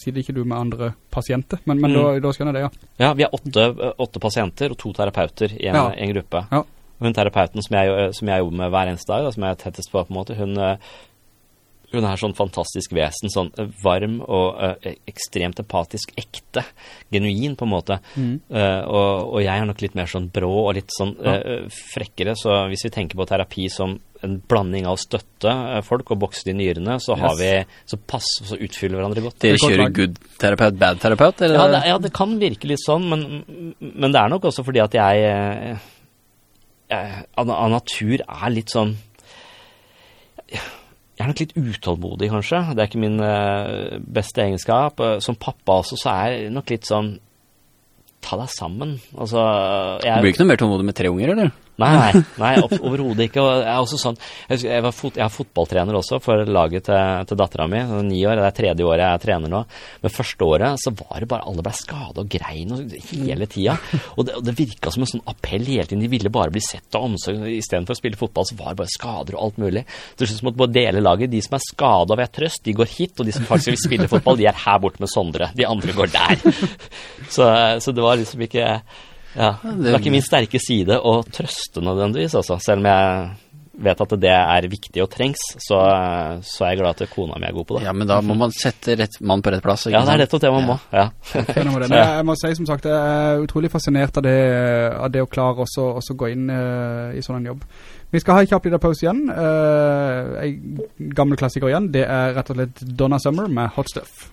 Sier det ikke du med andre pasienter? Men, men mm. da, da skjønner jeg det, ja. Ja, vi har åtte, åtte pasienter og to terapeuter i en, ja. en gruppe. Ja. Hun terapeuten som jeg, som jeg, jobber med hver eneste dag, og som jeg er tettest på på en måte, hun eh, hun er sånn fantastisk vesen, sånn eh, varm og uh, ekstremt empatisk, ekte, genuin på en måte. Mm. Uh, og, og, jeg er nok litt mer sånn brå og litt sånn uh, frekkere, så hvis vi tenker på terapi som en blanding av å støtte folk og bokse de nyrene, så har yes. vi, så pass, så utfyller hverandre godt. Dere kjører good terapeut, bad terapeut? Ja det, ja, det kan virke litt sånn, men, men det er nok også fordi at jeg av, av natur er litt sånn jeg er nok litt utålmodig, kanskje. Det er ikke min uh, beste egenskap. Uh, som pappa også, så er jeg nok litt sånn Ta deg sammen. Altså jeg, Du blir ikke noe mer tålmodig med tre unger, eller? Nei, nei, overhodet ikke. Og jeg, er også sånn, jeg, jeg, fot, jeg, har fotballtrener også for laget til, til dattera mi. Ni år, det er tredje året jeg er trener nå. Men første året så var det bare alle ble skada og grein og, hele tida. Og det, det virka som en sånn appell hele tiden. De ville bare bli sett av omsorg. Istedenfor å spille fotball, så var det bare skader og alt mulig. Til slutt måtte bare dele laget. De som er skada ved trøst, de går hit. Og de som faktisk vil spille fotball, de er her borte med Sondre. De andre går der. Så, så det var liksom ikke ja, Det var ikke min sterke side å trøste nødvendigvis, altså. Selv om jeg vet at det er viktig og trengs, så, så er jeg glad at kona mi er god på det. Ja, men da må man sette rett mann på rett plass, ikke Ja, det er rett og slett det man må. Ja. Fenomenal. Jeg, jeg må si som sagt, jeg er utrolig fascinert av det, av det å klare også, også gå inn uh, i sånn en jobb. Vi skal ha en kjapp liten pause igjen. Uh, en gammel klassiker igjen. Det er rett og slett Donna Summer med Hot Stuff.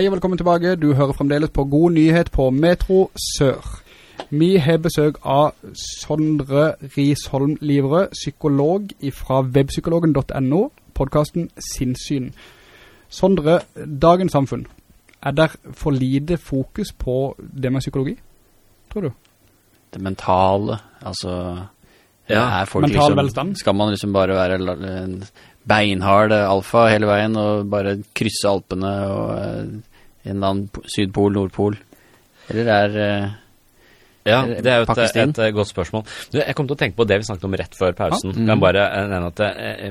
Hei og velkommen tilbake. Du hører fremdeles på God Nyhet på Metro Sør. Vi har besøk av Sondre Risholm Livre, psykolog fra webpsykologen.no, podcasten Sinnsyn. Sondre, dagens samfunn, er der for lite fokus på det med psykologi, tror du? Det mentale, altså... Ja, er folk mental liksom, velstand. Skal man liksom bare være en beinhard alfa hele veien og bare krysse Alpene og eh, en eller annen Sydpol, Nordpol? Eller er... eh, Ja, det er jo et, et, eh, godt spørsmål. Du, jeg kom til å tenke på det vi snakket om rett før pausen. Ja. Kan bare eh, nevne at eh,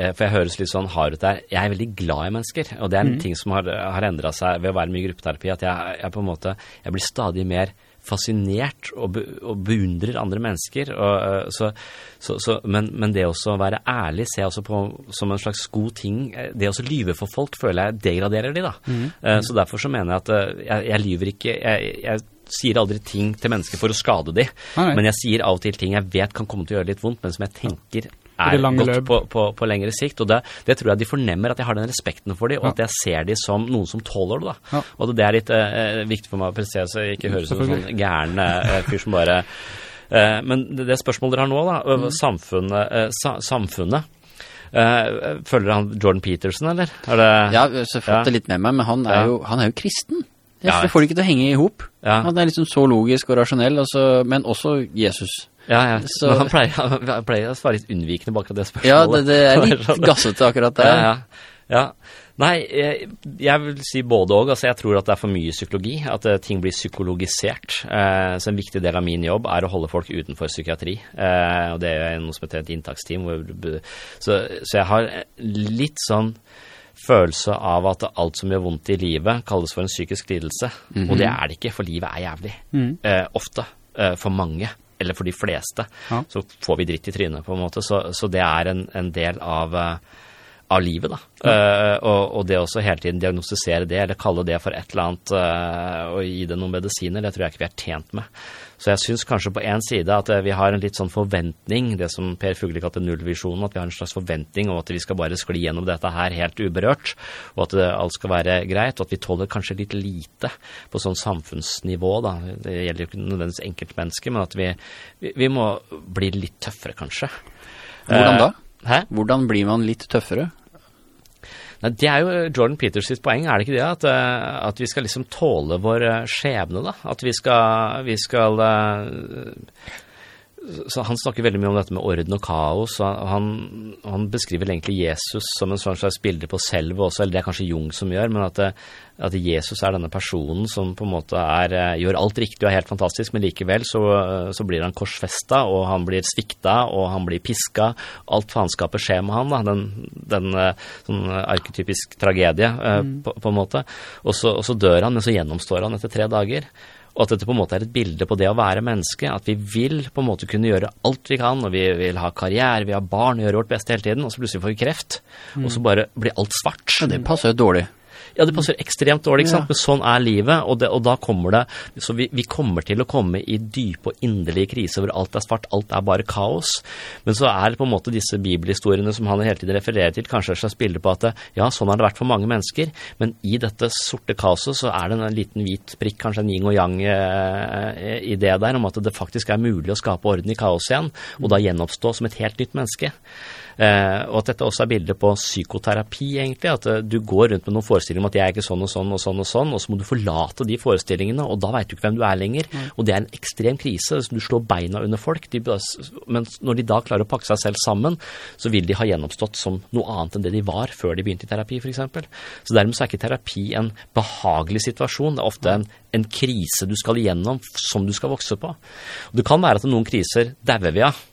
eh, For jeg høres litt sånn hard ut der. Jeg er veldig glad i mennesker, og det er en ting som har, har endra seg ved å være mye i gruppeterapi. At jeg, jeg på en måte Jeg blir stadig mer fascinert og, be, og beundrer andre mennesker. Og, eh, så, så, så, men, men det å være ærlig ser jeg også på som en slags god ting. Eh, Det å lyve for folk føler jeg degraderer de, da. Mm. Så derfor så mener jeg at eh, jeg, jeg lyver ikke jeg, jeg sier aldri ting til mennesker for å skade dem, men jeg sier av og til ting jeg vet kan komme til å gjøre litt vondt, men som jeg tenker er godt på, på, på lengre sikt. Og det, det tror jeg de fornemmer, at jeg har den respekten for dem, og Ja. at jeg ser dem som noen som tåler det. da. Ja. Og det er litt eh, viktig for meg å presisere, så jeg ikke høres ut som en sånn gæren eh, fyr som bare eh, Men det, det spørsmålet dere har nå, da, Mm. samfunnet, eh, sa, samfunnet eh, Følger han Jordan Peterson, eller? Er det, ja, jeg har fått Ja. det litt med meg, men han er Ja. jo, han er jo kristen. Jeg, Ja, får det ikke til å henge ihop. hop. Ja. Han er liksom så logisk og rasjonell, altså, men også Jesus. Ja, ja. Så- Men han pleier, han pleier å svare litt unnvikende bak det spørsmålet. Ja, det, det er litt gasset gassete akkurat det. Ja, ja. ja. Nei, jeg, jeg vil si både og. Altså, jeg tror at det er for mye psykologi, at uh, ting blir psykologisert. Uh, så en viktig del av min jobb er å holde folk utenfor psykiatri. Uh, og det er noe som heter et inntaksteam. Hvor, så, så jeg har litt sånn følelse av at alt som gjør vondt i livet, kalles for en psykisk lidelse. Og det er det ikke, for livet er jævlig. Eh, ofte. Eh, for mange. Eller for de fleste. Ja. Så får vi dritt i trynet, på en måte. Så, så det er en, en del av eh, av livet, da. Eh, og, og det også hele tiden diagnostisere det, eller kalle det for et eller annet, eh, og gi det noen medisiner, det tror jeg ikke vi er tjent med. Så jeg syns kanskje på en side at eh, vi har en litt sånn forventning, det som Per Fugli kalte nullvisjonen, at vi har en slags forventning om at vi skal bare skli gjennom dette her helt uberørt, og at eh, alt skal være greit, og at vi tåler kanskje litt lite på sånn samfunnsnivå, da. Det gjelder jo ikke nødvendigvis enkeltmennesker, men at vi, vi, må bli litt tøffere, kanskje. Hvordan da? Eh, Hæ? Hvordan blir man litt tøffere? Nei, Det er jo Jordan Peters sitt poeng, er det ikke det? At, eh, at vi skal liksom tåle vår eh, skjebne, da. At vi skal, vi skal eh, så Han snakker veldig mye om dette med orden og kaos. og Han, han beskriver egentlig Jesus som en slags bilde på selvet også, eller det er kanskje Jung som gjør, men at, det, at Jesus er denne personen som på en måte er, eh, gjør alt riktig og er helt fantastisk, men likevel så, så blir han korsfesta, og han blir svikta, og han blir piska. Alt faenskapet skjer med han, da. Den, den eh, sånn arketypisk tragedie, mm. på, på en måte. Og så, og så dør han, men så gjennomstår han etter tre dager. Og at dette på en måte er et bilde på det å være menneske. At vi vil på en måte kunne gjøre alt vi kan, og vi vil ha karriere, vi har barn, gjøre vårt beste hele tiden, og så plutselig får vi kreft. Og så bare blir alt svart. Ja, det passer jo dårlig. Ja, det passer ekstremt dårlig, ikke sant? Ja. men sånn er livet, og, det, og da kommer det Så vi, vi kommer til å komme i dype og inderlige kriser hvor alt er svart, alt er bare kaos. Men så er det på en måte disse bibelhistoriene som han hele tiden refererer til, kanskje et slags bilde på at det, ja, sånn har det vært for mange mennesker, men i dette sorte kaoset så er det en liten hvit prikk, kanskje en yin og yang-idé der, om at det faktisk er mulig å skape orden i kaos igjen, og da gjenoppstå som et helt nytt menneske. Eh, og at dette også er bildet på psykoterapi, egentlig. At eh, du går rundt med noen forestillinger om at jeg er ikke sånn og sånn og sånn og sånn, og så må du forlate de forestillingene, og da veit du ikke hvem du er lenger. Og det er en ekstrem krise. Du slår beina under folk. De, men når de da klarer å pakke seg selv sammen, så vil de ha gjennomstått som noe annet enn det de var før de begynte i terapi, f.eks. Så dermed så er ikke terapi en behagelig situasjon. Det er ofte en, en krise du skal igjennom, som du skal vokse på. Og det kan være at noen kriser dauer vi av.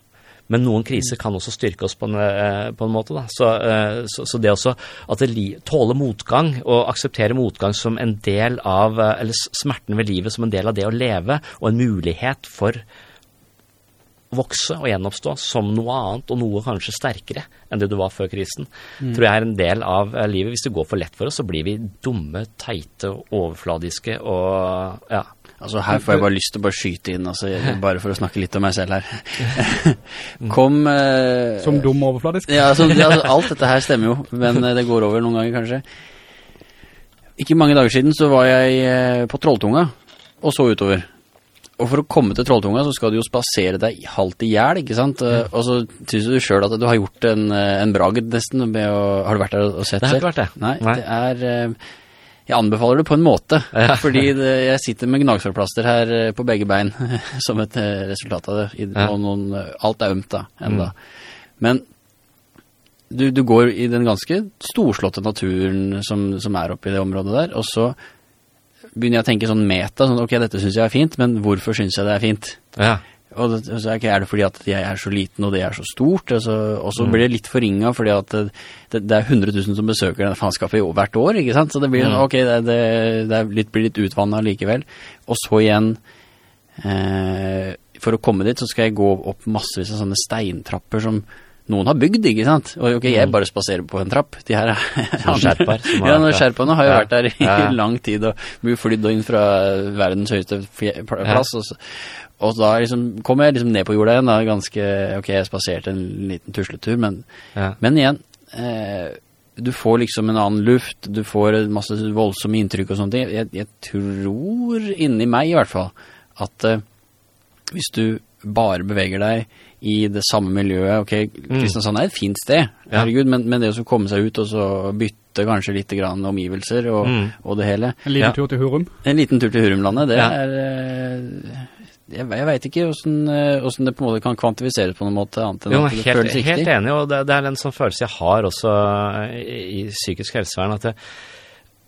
Men noen kriser kan også styrke oss på en, eh, på en måte. Så, eh, så, så det også at det tåle motgang og akseptere motgang som en del av eh, Eller smerten ved livet som en del av det å leve, og en mulighet for vokse og gjenoppstå som noe annet, og noe kanskje sterkere enn det du var før krisen, tror jeg er en del av livet. Hvis det går for lett for oss, så blir vi dumme, teite, overfladiske og ja. Altså Her får jeg bare lyst til å bare skyte inn, altså, bare for å snakke litt om meg selv her. Kom eh, Som dum overfladisk. Ja, altså, alt dette her stemmer jo, men eh, det går over noen ganger kanskje. Ikke mange dager siden så var jeg eh, på Trolltunga og så utover. Og for å komme til Trolltunga så skal du jo spasere deg halvt i hjel, ikke sant? Og så synes du selv at du har gjort en, eh, en bragd nesten med å... Har du vært der og sett Det har selv? ikke vært det. Nei, Nei. det er... eh, Jeg anbefaler det på en måte, fordi det, jeg sitter med gnagsårplaster her eh, på begge bein som et eh, resultat av det. I, Ja. noen, eh, alt er ømt da, enda. Men du, du går i den ganske storslåtte naturen som, som er oppe i det området der, og så begynner jeg å tenke sånn meta, sånn, ok, dette synes jeg er fint, men hvorfor synes jeg det er fint? Ja. Og så er, er det fordi at jeg er så liten og det er så stort, og så, og så blir det litt forringet fordi at det, det, det er 100 000 som besøker denne faenskapet hvert år, ikke sant? Så det blir, Mm. ok, det, det, det litt, blir litt utvannet likevel. Og så igjen, eh, for å komme dit så skal jeg gå opp massevis av sånne steintrapper som noen har bygd, ikke sant? Og ok, jeg bare spaserer på en trapp. De her er... skjerper. ja, der. har jo vært der i Ja, lang tid og blir flydd inn fra verdens høyeste plass. Ja. plass. Og, så, og da liksom, kom jeg liksom ned på jorda igjen, da, ganske, ok, jeg spaserte en liten tusletur, men, Ja. men igjen, eh, du får liksom en annen luft, du får masse voldsomme inntrykk og ting. Jeg, jeg tror inni meg i hvert fall, at eh, hvis du bare beveger deg i det samme miljøet, ok, Kristiansand er et fint sted, Ja. men, men det å komme seg ut og så bytte kanskje litt grann omgivelser og, Mm. og det hele, En liten Ja. tur til Hurum. en liten tur til Hurumlandet, det Ja. er eh, Jeg, jeg vet ikke hvordan, eh, hvordan det på en måte kan kvantifiseres på noen måte, annet enn Jo, at det helt, føles riktig. helt enig, og det, det er en sånn følelse jeg har også i, i psykisk helsevern, at det,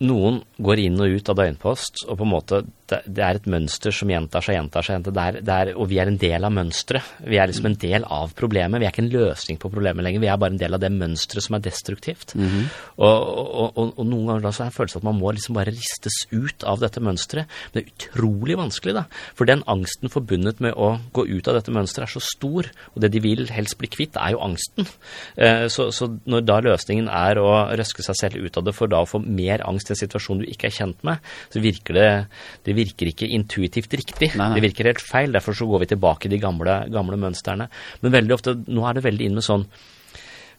noen går inn og ut av døgnpost, og på en måte, det, det er et mønster som gjentar seg, gjentar seg, gjentar. Er, det er, og vi er en del av mønstret. Vi er liksom en del av problemet. Vi er ikke en løsning på problemet lenger, vi er bare en del av det mønstret som er destruktivt. og, og, og, og noen ganger da så er det at man må liksom bare ristes ut av dette mønstret. Men det er utrolig vanskelig, da. For den angsten forbundet med å gå ut av dette mønstret er så stor, og det de vil helst bli kvitt, er jo angsten. Eh, Så, så når da løsningen er å røske seg selv ut av det for da å få mer angst i en situasjon du ikke er kjent med, så virker det, det virker ikke intuitivt riktig. Nei, nei. Det virker helt feil. Derfor så går vi tilbake i de gamle, gamle mønstrene. Men veldig ofte, nå er det veldig inn med sånn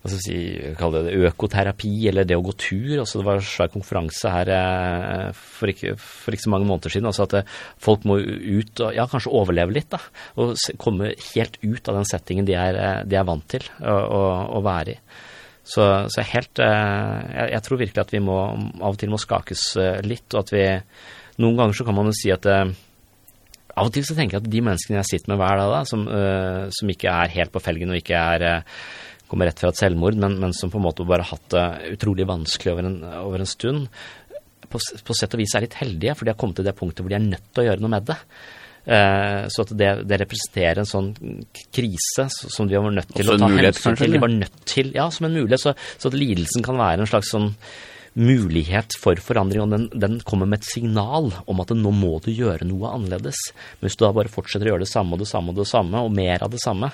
hva skal si, kalle det økoterapi, eller det å gå tur. Altså, det var en svær konferanse her eh, for ikke, for ikke så mange måneder siden. Altså at eh, folk må ut og ja, kanskje overleve litt, da. Og komme helt ut av den settingen de er, eh, de er vant til å, å, være i. Så, så helt, jeg, jeg tror virkelig at vi må av og til må skakes litt, og at vi Noen ganger så kan man jo si at eh, av og til så tenker jeg at de menneskene jeg sitter med hver dag, da, som, eh, som ikke er helt på felgen og ikke er eh, kommer rett fra et selvmord, men, men som på en måte bare har hatt det utrolig vanskelig over en, over en stund, på, på sett og vis er litt heldige, for de har kommet til det punktet hvor de er nødt til å gjøre noe med det. Eh, så at det, det representerer en sånn krise som de var nødt til Også å en ta hensyn til. De var nødt til, ja, som en mulighet, så, så at lidelsen kan være en slags sånn mulighet for forandring, og den, den kommer med et signal om at nå må du gjøre noe annerledes. Men hvis du da bare fortsetter å gjøre det samme og det samme og det samme, og mer av det samme,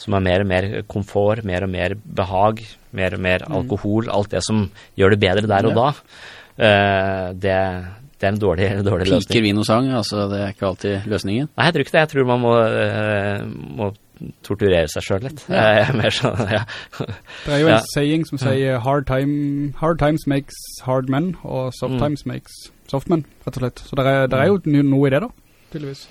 som er mer og mer komfort, mer og mer behag, mer og mer alkohol, alt det som gjør det bedre der og da, eh, det, det er en dårlig, dårlig løsning. Piker vin og sang, altså det er ikke alltid løsningen. Nei, jeg tror ikke det. Jeg tror man må, eh, må torturere seg sjøl litt. Jeg er mer sånn, ja. Det er jo en Ja. saying som sier hard, time, hard times makes hard men, og soft Mm. times makes soft men, rett og slett. Så det er, det er jo noe i det da, tydeligvis.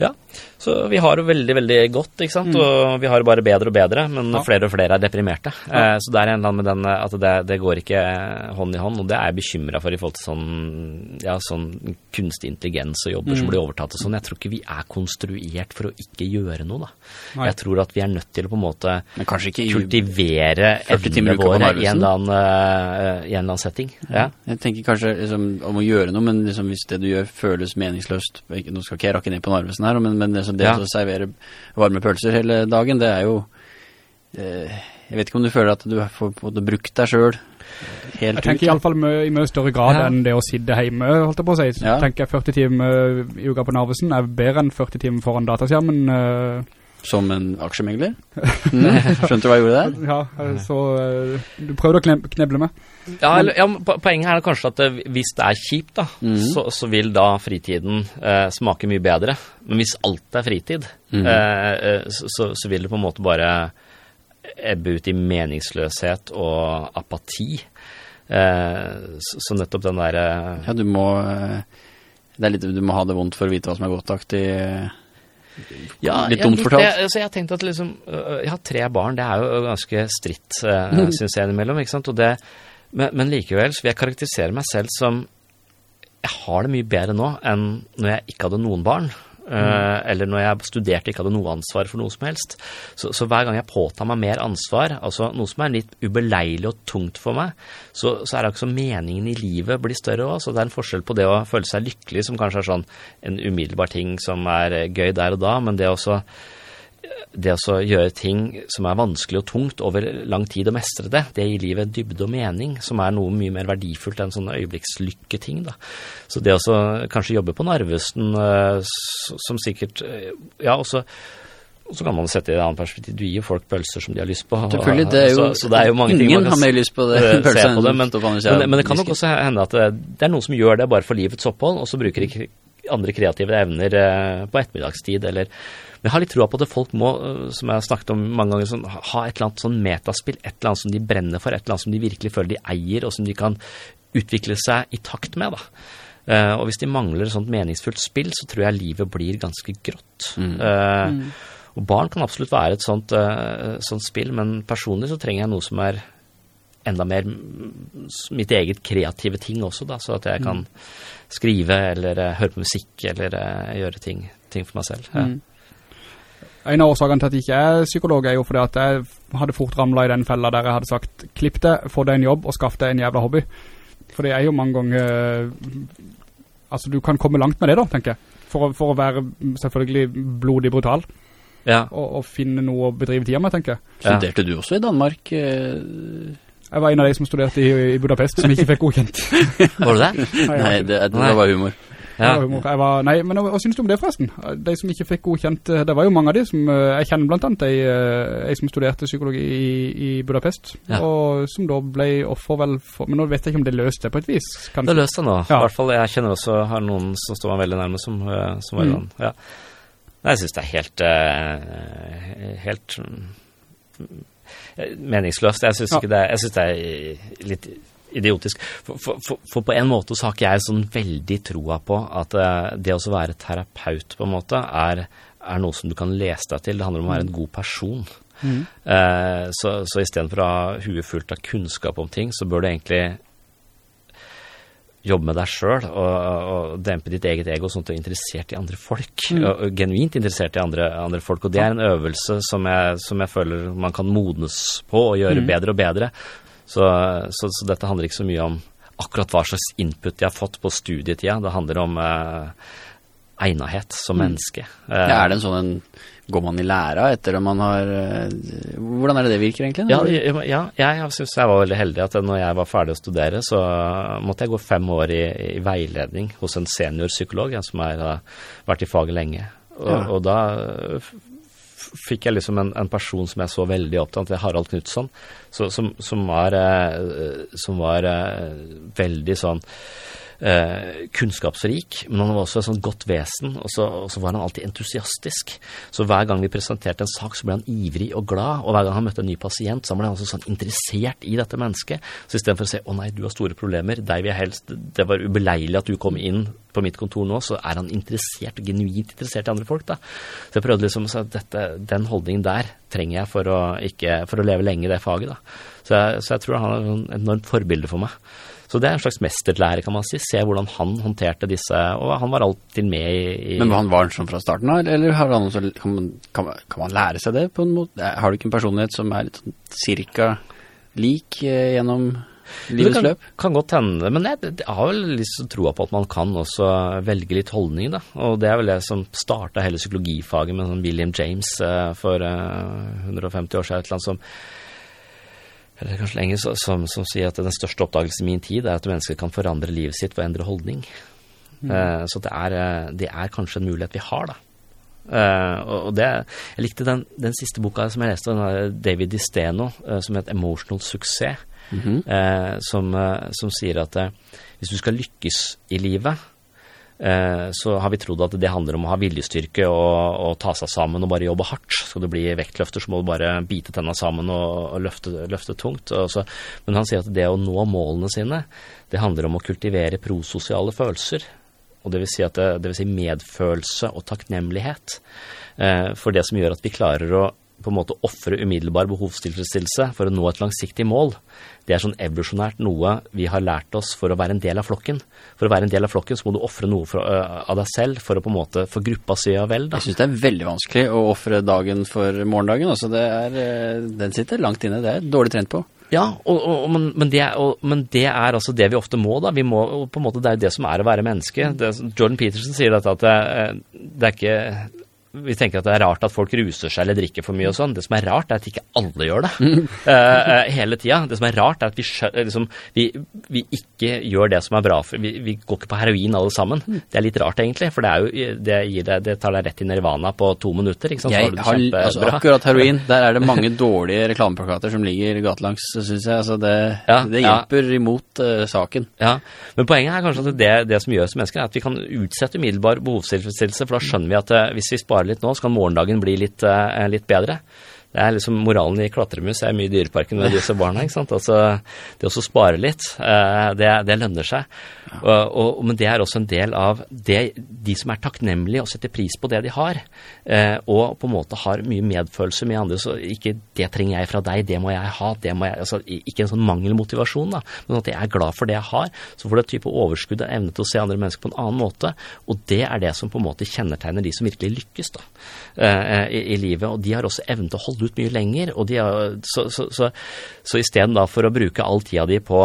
Ja, så vi har det veldig, veldig godt, ikke sant? Og vi har det bare bedre og bedre, men Ja. flere og flere er deprimerte. Ja. Eh, så det er en eller annen med den eh, at det, det går ikke eh, hånd i hånd, og det er jeg bekymret for i forhold til sånn, ja, sånn kunstig intelligens og jobber som blir overtatt og sånn. Jeg tror ikke vi er konstruert for å ikke gjøre noe, da. Nei. Jeg tror at vi er nødt til å på en måte kultivere 40 timer evnene i våre i en annen, uh, i en eller annen setting. Ja. Jeg tenker kanskje liksom, om å gjøre noe, men liksom, hvis det du gjør føles meningsløst Nå skal ikke jeg rakke ned på Narvesen, prosessen her, men, men det, det Ja. å servere varme pølser hele dagen, det er jo eh, Jeg vet ikke om du føler at du får fått brukt deg sjøl helt ut? Jeg tenker i alle fall mye, i mye større grad Ja. enn det å sitte hjemme, holdt jeg på å si. Ja. tenker jeg 40 timer i uka på Narvesen er bedre enn 40 timer foran dataskjermen. eh, som en aksjemegler. Mm, skjønte du hva jeg gjorde der? Ja, så eh, du prøvde å kneble, meg. Ja, ja, Poenget er kanskje at eh, hvis det er kjipt, da, Mhm. så, så vil da fritiden eh, smake mye bedre. Men hvis alt er fritid, mm eh, eh, så, så, vil det på en måte bare ebbe ut i meningsløshet og apati. Eh, så, så nettopp den der Ja, du må det litt, Du må ha det vondt for å vite hva som er godt-aktig. Ja, Litt dumt fortalt. Jeg, altså, jeg har tenkt at liksom Jeg har tre barn, det er jo ganske stritt, uh, syns jeg innimellom. ikke sant? Og det, men, men likevel så vil jeg karakterisere meg selv som Jeg har det mye bedre nå enn når jeg ikke hadde noen barn. Øh, Eller når jeg studerte ikke hadde noe ansvar for noe som helst. Så, så hver gang jeg påtar meg mer ansvar, altså noe som er litt ubeleilig og tungt for meg, så, så er det ikke så meningen i livet blir større òg. Så det er en forskjell på det å føle seg lykkelig, som kanskje er sånn en umiddelbar ting som er eh, gøy der og da, men det også det å gjøre ting som er vanskelig og tungt over lang tid å mestre det, det gir livet dybde og mening, som er noe mye mer verdifullt enn sånne øyeblikkslykketing. Da. Så det å kanskje jobbe på Narvesen, eh, som sikkert eh, Ja, og så kan man sette det i et annet perspektiv. Du gir jo folk pølser som de har lyst på. Selvfølgelig, det er jo så, så det er jo mange ting Ingen man kan har mer lyst på det på det, men, men, men det kan nok også hende at det, er noen som gjør det bare for livets opphold, og så bruker ikke andre kreative evner eh, på ettermiddagstid, eller Men jeg har litt troa på at folk må, eh, som jeg har snakket om mange ganger, sånn, ha et eller annet sånn metaspill, et eller annet som de brenner for, et eller annet som de virkelig føler de eier, og som de kan utvikle seg i takt med, da. Uh, og hvis de mangler et sånt meningsfullt spill, så tror jeg livet blir ganske grått. Mm. Eh, Og barn kan absolutt være et sånt, uh, sånt spill, men personlig så trenger jeg noe som er enda mer mm, mitt eget kreative ting også, da, så at jeg kan skrive eller eh, høre på musikk eller eh, gjøre ting, ting for meg selv. Ja. Mm. En av årsakene til at jeg ikke er psykolog er jo fordi at jeg hadde fort ramlet i den fella der jeg hadde sagt, klipp deg, få deg en jobb og skaff deg en jævla hobby. For det er jo mange ganger, eh, altså du kan komme langt med det da, tenker jeg. For, for å være mm, selvfølgelig blodig brutal, Ja. og, og finne noe å bedrive tida med, tenker jeg. Ja. Studerte du også i Danmark? eh? Jeg var en av de som studerte i, i Budapest, som ikke fikk godkjent. Var du det? Nei, det, det var humor. Ja. Jeg var, nei, men hva synes du om det forresten? De som ikke fikk godkjent, eh, det var jo mange av de som, eh, jeg kjenner blant annet de, eh, som studerte psykologi i, i Budapest, Ja. og som da ble offer vel for, men nå vet jeg ikke om det løste på et vis, Det løste nå, nå. I hvert fall jeg kjenner også har noen som står meg veldig nærme, som, som var Mm. Ja. Nei, jeg synes det er helt helt meningsløst. Jeg syns Ja. det det er litt idiotisk. For, for, for, på en måte så har ikke jeg sånn veldig troa på at eh, det å være terapeut på en måte er, er noe som du kan lese deg til. Det handler om å være en god person. Mm. Eh, så, så istedenfor å ha huet fullt av kunnskap om ting, så bør du egentlig jobbe med deg sjøl og, og dempe ditt eget ego, sånn at du er interessert i andre folk. Mm. Og, og genuint interessert i andre, andre folk. Og det er en øvelse som jeg, som jeg føler man kan modnes på og gjøre Mm. bedre og bedre. Så, så, så dette handler ikke så mye om akkurat hva slags input jeg har fått på studietida. Det handler om eh, egnahet som Mm. menneske. Eh, Ja, er det en sånn en, Går man i læra etter om man har eh, Hvordan er det det virker, egentlig? Ja, ja, jeg syns jeg var veldig heldig at når jeg var ferdig å studere, så måtte jeg gå fem år i, i veiledning hos en seniorpsykolog, en som har vært i faget lenge. Og, Ja. og da fikk jeg liksom en, en person som jeg så veldig opptatt av, Harald Knutson, som, som var, eh, som var eh, veldig sånn eh, kunnskapsrik, men han var også et sånt godt vesen, og så, og så var han alltid entusiastisk. Så hver gang vi presenterte en sak, så ble han ivrig og glad, og hver gang han møtte en ny pasient, så ble han også sånn interessert i dette mennesket. Så istedenfor å si 'Å nei, du har store problemer, deg vil jeg helst Det var ubeleilig at du kom inn på mitt kontor nå', så er han interessert, genuint interessert i andre folk, da. Så jeg prøvde liksom å si at den holdningen der trenger jeg for å, ikke, for å leve lenge i det faget, da. Så jeg, så jeg tror han er et enormt forbilde for meg. Så det er en slags mesterlære, kan man si. Se hvordan han håndterte disse Og han var alltid med i, i Men var han sånn fra starten av, eller har han også, kan, man, kan, man, kan man lære seg det på en måte? Eh, Har du ikke en personlighet som er litt sånn cirka lik eh, gjennom Livets kan, løp. kan godt hende, men jeg, jeg har vel lyst til å troa på at man kan også velge litt holdning, da. Og det er vel det som starta hele psykologifaget med sånn William James eh, for eh, 150 år siden, et eller annet som eller kanskje lenger, som, som sier at den største oppdagelsen i min tid er at mennesker kan forandre livet sitt ved å endre holdning. Eh, så det er, eh, det er kanskje en mulighet vi har, da. Uh, og det, jeg likte den, den siste boka som jeg leste, den av David Disteno, uh, som het 'Emotional Suksess', eh, som, eh, som sier at hvis du skal lykkes i livet, så har vi trodd at det handler om å ha viljestyrke og, og ta seg sammen og bare jobbe hardt. Skal du bli vektløfter, så må du bare bite tenna sammen og, og løfte, løfte tungt. Så, men han sier at det å nå målene sine, det handler om å kultivere prososiale følelser. Og det vil si, at det, det vil si medfølelse og takknemlighet. Eh, for det som gjør at vi klarer å på en måte ofre umiddelbar behovstilfredsstillelse for å nå et langsiktig mål, det er sånn evolusjonært noe vi har lært oss for å være en del av flokken. For å være en del av flokken så må du ofre noe for, uh, av deg selv for å på en måte få gruppa si ja vel, da. Jeg syns det er veldig vanskelig å ofre dagen for morgendagen. Altså det er, eh, den sitter langt inne. Det er dårlig trent på. Ja, og, og, men, men, det og, men det er altså det vi ofte må, da. Vi må, på en måte, det er jo det som er å være menneske. Det, Jordan Peterson sier dette at det, eh, det er ikke vi tenker at det er rart at folk ruser seg eller drikker for mye og sånn. Det som er rart, er at ikke alle gjør det eh, uh, hele tida. Det som er rart, er at vi, liksom, vi, vi ikke gjør det som er bra for vi, vi går ikke på heroin alle sammen. Det er litt rart, egentlig, for det, er jo, det, deg, det tar deg rett i nirvana på to minutter. Ikke sant? Jeg har altså, akkurat heroin, der er det mange dårlige reklameplakater som ligger gatelangs, syns jeg. Altså det, Ja, det ja. hjelper imot uh, saken. Ja, men poenget er kanskje at det, det som gjør oss mennesker, er at vi kan utsette umiddelbar behovstilfredsstillelse, for da skjønner vi at uh, hvis vi sparer litt nå, så kan morgendagen bli litt, eh, litt bedre. Det er liksom moralen i klatremus er mye i Dyreparken med disse barna. ikke sant? Altså, det å spare litt, eh, det, det lønner seg. Og, og, men det er også en del av det, de som er takknemlige og setter pris på det de har, eh, og på en måte har mye medfølelse med andre. Så ikke 'det trenger jeg fra deg, det må jeg ha', det må jeg altså, Ikke en sånn mangelmotivasjon, da, men at jeg er glad for det jeg har. Så får du et type overskudd av evne til å se andre mennesker på en annen måte. Og det er det som på en måte kjennetegner de som virkelig lykkes da, eh, i, i livet. Og de har også evnen til å holde ut mye lenger. Og de har, så så, så, så isteden for å bruke all tida di på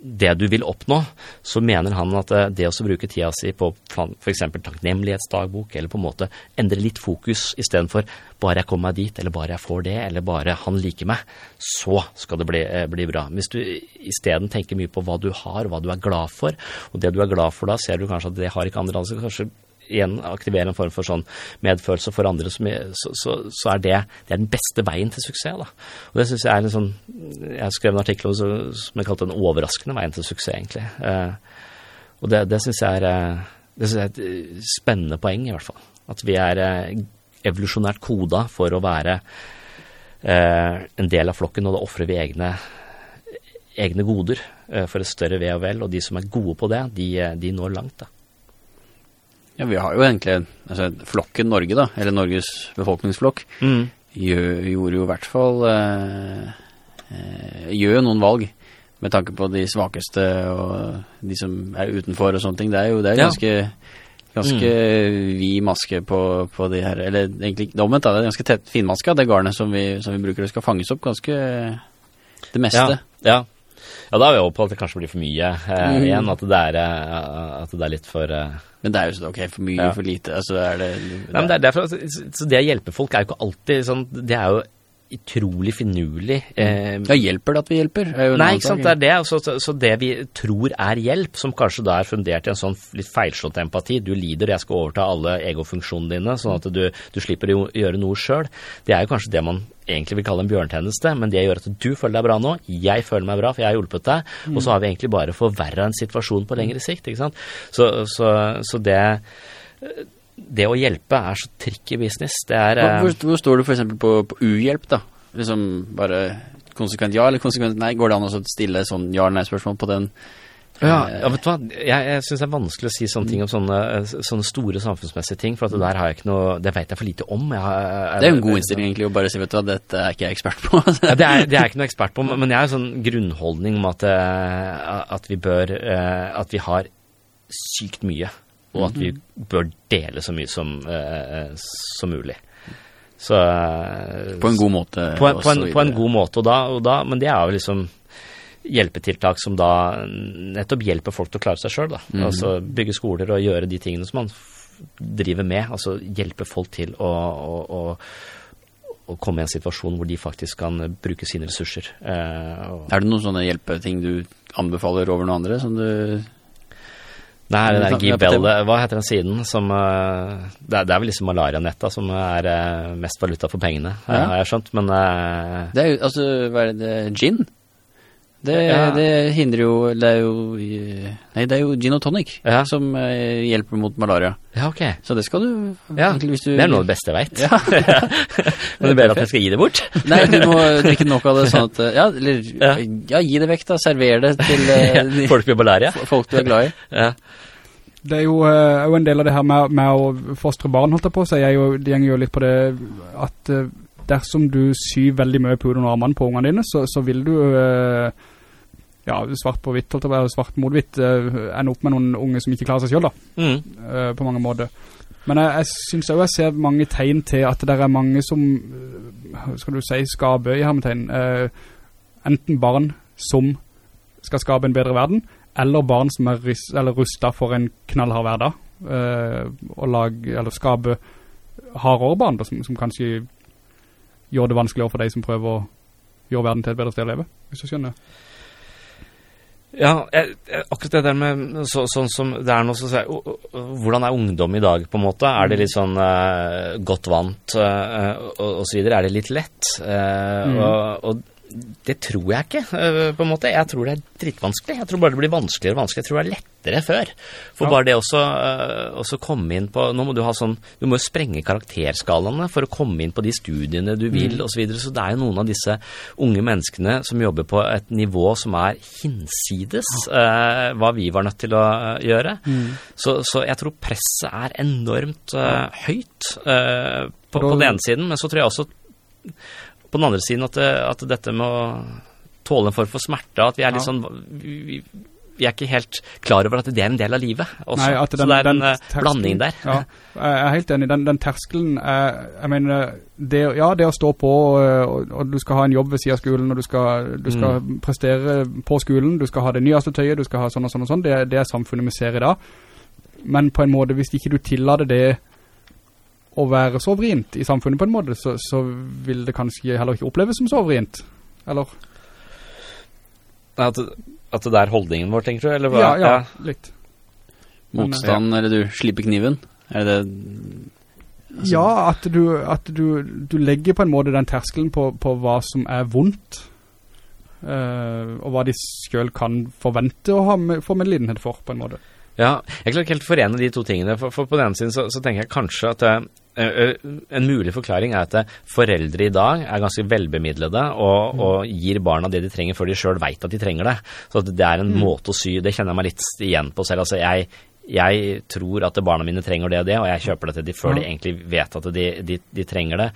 det du vil oppnå, så mener han at eh, det å bruke tida si på f.eks. takknemlighetsdagbok, eller på en måte endre litt fokus istedenfor bare jeg kommer meg dit, eller bare jeg får det, eller bare han liker meg, så skal det bli, eh, bli bra. Hvis du isteden tenker mye på hva du har, hva du er glad for, og det du er glad for da, ser du kanskje at det har ikke andre, altså kanskje igjen aktivere en form for sånn medfølelse for andre, som så, så, så er det, det er den beste veien til suksess. Da. Og det synes Jeg er en sånn, jeg har skrevet en artikkel om som jeg kalte den overraskende veien til suksess, egentlig. Eh, og det, det syns jeg, eh, jeg er et spennende poeng, i hvert fall. At vi er eh, evolusjonært koda for å være eh, en del av flokken, og da ofrer vi egne, egne goder eh, for et større ve og vel. Og de som er gode på det, de, eh, de når langt. da. Ja, vi har jo egentlig altså, flokken Norge, da, eller Norges befolkningsflokk, gjør, gjorde jo i hvert fall eh, eh, Gjør jo noen valg med tanke på de svakeste og de som er utenfor og sånne ting. Det er jo det er Ja. ganske mm. vid maske på, på de her Eller egentlig det omvendt, da. Det er ganske tett finmaska, det garnet som vi, som vi bruker. Det skal fanges opp ganske det meste. Ja, ja. Ja da er vi over på at det kanskje blir for mye eh, Mm. igjen. At det, er, eh, at det er litt for eh, Men det er jo sånn, ok, for mye, Ja. for lite. Altså, er det, Nei, men det er derfor, så så det å hjelpe folk er jo ikke alltid sånn Det er jo utrolig finurlig. Eh, Ja, hjelper det at vi hjelper? Er Nei, ikke sant, det er det. Så, så, så det vi tror er hjelp, som kanskje da er fundert i en sånn litt feilslått empati, du lider, jeg skal overta alle egofunksjonene dine, sånn at du, du slipper å gjøre noe sjøl, det er jo kanskje det man egentlig vil kalle en bjørntjeneste, men det gjør at du føler deg bra nå, jeg føler meg bra, for jeg har hjulpet deg, og så har vi egentlig bare forverra en situasjon på lengre sikt, ikke sant. Så, så, så det det å hjelpe er så tricky business. Det er Hvor, eh, hvor, hvor står du for eksempel på, på uhjelp da? Liksom bare konsekvent ja eller konsekvent nei? Går det an å stille sånn ja eller nei spørsmål på den? Ja, Eh, ja, vet du hva, jeg, jeg synes det er vanskelig å si sånne ting om sånne, sånne store samfunnsmessige ting, for at det der har jeg ikke noe Det vet jeg for lite om. Jeg, har- Det er jo en god innstilling egentlig å bare si, vet du hva, dette er ikke jeg ekspert på. Ja, det, er, det er jeg ikke noe ekspert på, men jeg har en sånn grunnholdning om at, eh, at vi bør eh, At vi har sykt mye, og at vi bør dele så mye som, eh, som mulig. Så eh, på en god måte. på, en- på, en, på en god måte, og da, og da, men det er jo liksom hjelpetiltak som da nettopp hjelper folk til å klare seg sjøl. Mm. Altså bygge skoler og gjøre de tingene som man driver med. Altså hjelpe folk til å, å, å, å komme i en situasjon hvor de faktisk kan bruke sine ressurser. Eh, Er det noen sånne hjelpeting du anbefaler over noen andre som du nei, det Vi der kan- vi har Gibel, bestemt- hva heter den siden som eh, det, er, det er vel liksom malarianetta som er eh, mest valuta for pengene, Ja. har jeg skjønt. Men eh, Det er jo, altså, hva er det, gin? Det, Ja. det hindrer jo, det er jo eh, Nei, det er jo gin og tonic Ja. som eh, hjelper mot malaria. ja, ok. Så det skal du Ja, egentlig hvis du Det er noe av det beste jeg vet. Ja. Men du ber at jeg skal gi det bort? Nei, du må drikke nok av det sånn at eh, Ja, eller Ja. ja, gi det vekk da. Server det til eh, de Folk med malaria? folk du er glad i. Ja. Det er jo, eh, er jo en del av det her med, med å fostre barn, holdt jeg på å si. Jeg jo, det gjenger jo litt på det at eh, dersom du syr veldig mye på under armene på ungene dine, så, så vil du, eh, ja, svart på hvitt, holdt å svart mot hvitt, eh, ende opp med noen unge som ikke klarer seg selv da, Mm. eh, på mange måter. Men jeg, jeg synes også jeg ser mange tegn til at det er mange som, eh, skal du si, skaper i hermetegn, enten barn som skal skape en bedre verden, eller barn som er rustet for en knallhard hverdag, og lage, eller skape hardere barn, da, som, som kanskje gjør det vanskeligere for de som prøver å gjøre verden til et bedre sted å leve, hvis du skjønner. Ja, jeg, jeg, akkurat det der med så, sånn som det er noe så, sier Hvordan er ungdom i dag, på en måte? Er det litt sånn uh, godt vant uh, og, og så videre? Er det litt lett? Uh, Mm. og, og det tror jeg ikke, eh, på en måte. Jeg tror det er drittvanskelig. Jeg tror bare det blir vanskeligere og vanskeligere. Jeg tror det er lettere før. For Ja. bare det også, eh, også komme inn på Nå må du ha sånn Du må jo sprenge karakterskalaene for å komme inn på de studiene du vil, Mm. osv. så videre. Så det er jo noen av disse unge menneskene som jobber på et nivå som er hinsides eh, hva vi var nødt til å gjøre. gjøre. Så, så jeg tror presset er enormt eh, høyt eh, på, på den ene siden, men så tror jeg også på den andre siden at, det, at dette med å tåle en form for smerte, at vi er litt Ja. sånn vi, vi, er ikke helt klar over at det er en del av livet også. Nei, at så det er en eh, terskelen- blanding der. Ja, jeg er helt enig. Den, den terskelen er, jeg mener, det, ja, det å stå på, øh, og, og du skal ha en jobb ved siden av skolen, og du skal, du skal Mm. prestere på skolen, du skal ha det nyeste tøyet, du skal ha sånn og sånn og sånn, det, det er samfunnet vi ser i dag. Men på en måte, hvis ikke du tillader det å være så vrient i samfunnet på en måte, så, så vil det kanskje heller ikke oppleves som så vrient. Eller? At, at det er holdningen vår, tenker du? Eller hva? Ja, ja, litt. Men, Motstand, eller du slipper kniven? Er det det Altså- Ja, at, du, at du, du legger på en måte den terskelen på, på hva som er vondt, eh, og hva de selv kan forvente å ha med, få medlidenhet for, på en måte. Ja, jeg klarer ikke helt å forene de to tingene. For, for på den ene siden så, så tenker jeg kanskje at det eh, en mulig forklaring er at eh, foreldre i dag er ganske velbemidlede og, og gir barna det de trenger før de sjøl veit at de trenger det. Så at det er en måte å sy Det kjenner jeg meg litt igjen på selv. Altså jeg jeg tror at barna mine trenger det og det, og jeg kjøper det til de før Ja. de egentlig vet at de, de, de trenger det.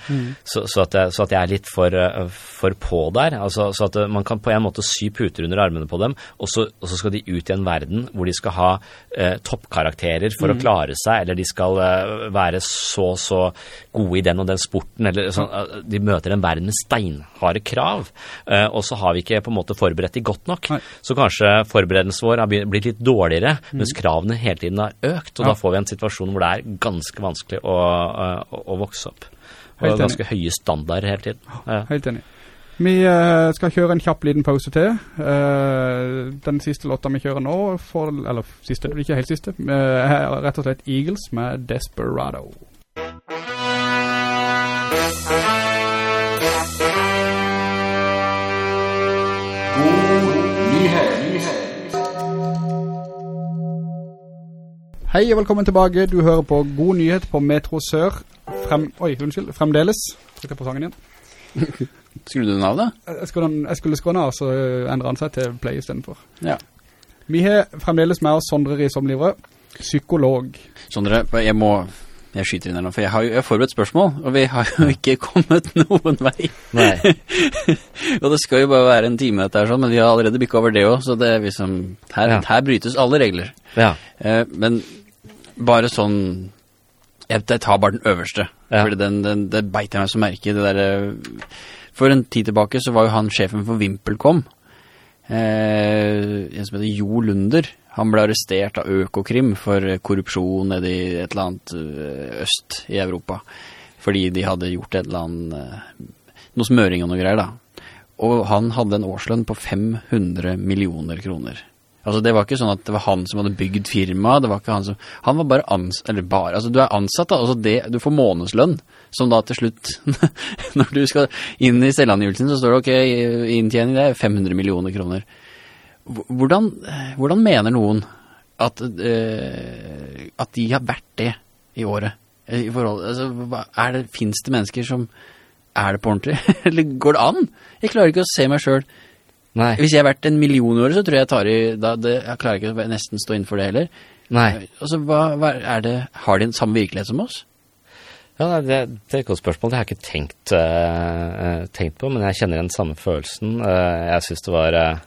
Så, så, at jeg, så at jeg er litt for, uh, for på der. Altså, så at uh, man kan på en måte sy puter under armene på dem, og så, og så skal de ut i en verden hvor de skal ha eh, toppkarakterer for å klare seg, eller de skal eh, være så så gode i den og den sporten, eller sånn, uh, de møter en verden med steinharde krav, eh, og så har vi ikke på en måte forberedt de godt nok. Nei. Så kanskje forberedelsen vår har blitt litt dårligere, mens kravene hele tiden har økt, og Ja. da får vi en situasjon hvor det er ganske vanskelig å, å, å vokse opp. Og Helt enig. ganske høye standarder hele tiden. Ja. Helt enig. Vi eh, skal kjøre en kjapp liten pause til. Eh, den siste låta vi kjører nå, for, eller siste, ikke helt siste, eh, er rett og slett Eagles med Desperado. Hei og velkommen tilbake. Du hører på God Nyhet på Metro Sør. Frem, oi, unnskyld, fremdeles. Trykker på sangen igjen. skulle du den av da? Jeg skulle, jeg skulle skråne av, så endrer han seg til play i stedet for. Ja. Vi har fremdeles med oss Sondre Risomlivre, psykolog. Sondre, jeg må Jeg skyter inn her nå, for jeg har jo jeg har forberedt spørsmål, og vi har jo ikke kommet noen vei. Nei. og det skal jo bare være en time dette her sånn, men vi har allerede bygget over det også, så det er liksom, her, Ja. her brytes alle regler. Ja. Eh, men bare sånn, jeg, jeg tar bare den øverste, Ja. for den, den, det beiter meg så merke, det der, for en tid tilbake så var jo han sjefen for Vimpelkom, eh, en som heter Jo Lunder. Han ble arrestert av Økokrim for korrupsjon nede i et eller annet eh, øst i Europa. Fordi de hadde gjort et eller annet eh, Noe smøring og noe greier, da. Og han hadde en årslønn på 500 millioner kroner. Altså Det var ikke sånn at det var han som hadde bygd firmaet. Det var ikke han som Han var bare ansatt Eller bare Altså, du er ansatt, da. Altså det, du får månedslønn, som da til slutt Når du skal inn i selvangivelsen, så står det ok, inntjening det er 500 millioner kroner. Hvordan, hvordan mener noen at, uh, at de har vært det i året? I forhold, altså, er det, finnes det mennesker som er det på ordentlig? Eller går det an? Jeg klarer ikke å se meg selv. Nei. Hvis jeg har vært en million år, så tror jeg jeg tar i da, det, Jeg klarer ikke å nesten stå innenfor det heller. Nei. Altså, hva, hva er det Har de en samme virkelighet som oss? Ja, det, det er et godt spørsmål. Det har jeg ikke tenkt, uh, tenkt på, men jeg kjenner den samme følelsen. Uh, jeg syns det var eh,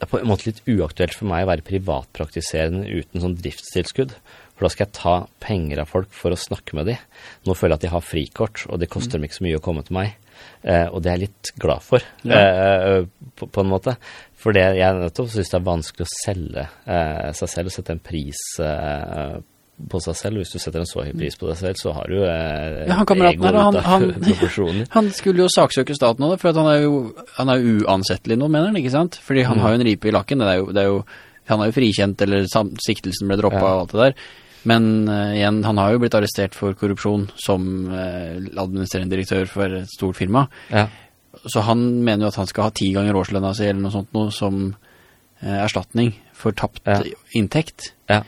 Det er på en måte litt uaktuelt for meg å være privatpraktiserende uten sånn driftstilskudd. For da skal jeg ta penger av folk for å snakke med dem. Nå føler jeg at de har frikort, og det koster dem ikke så mye å komme til meg. Eh, og det er jeg litt glad for, eh, på, på en måte. For jeg nettopp syns det er vanskelig å selge eh, seg selv og sette en pris eh, på seg selv. Hvis du setter en så høy pris på deg selv, så har du eh, Ja, han kameraten her, han- av han- Han skulle jo saksøke staten av det, for han er jo, han er uansettelig nå, mener han, ikke sant? Fordi han Mm. har jo en ripe i lakken. Det er jo, det er jo, han er jo frikjent, eller siktelsen ble droppet Ja. og alt det der. Men uh, igjen, han har jo blitt arrestert for korrupsjon som uh, administrerende direktør for et stort firma. Ja. Så han mener jo at han skal ha ti ganger årslønna si eller noe sånt noe som uh, erstatning for tapt inntekt. ja.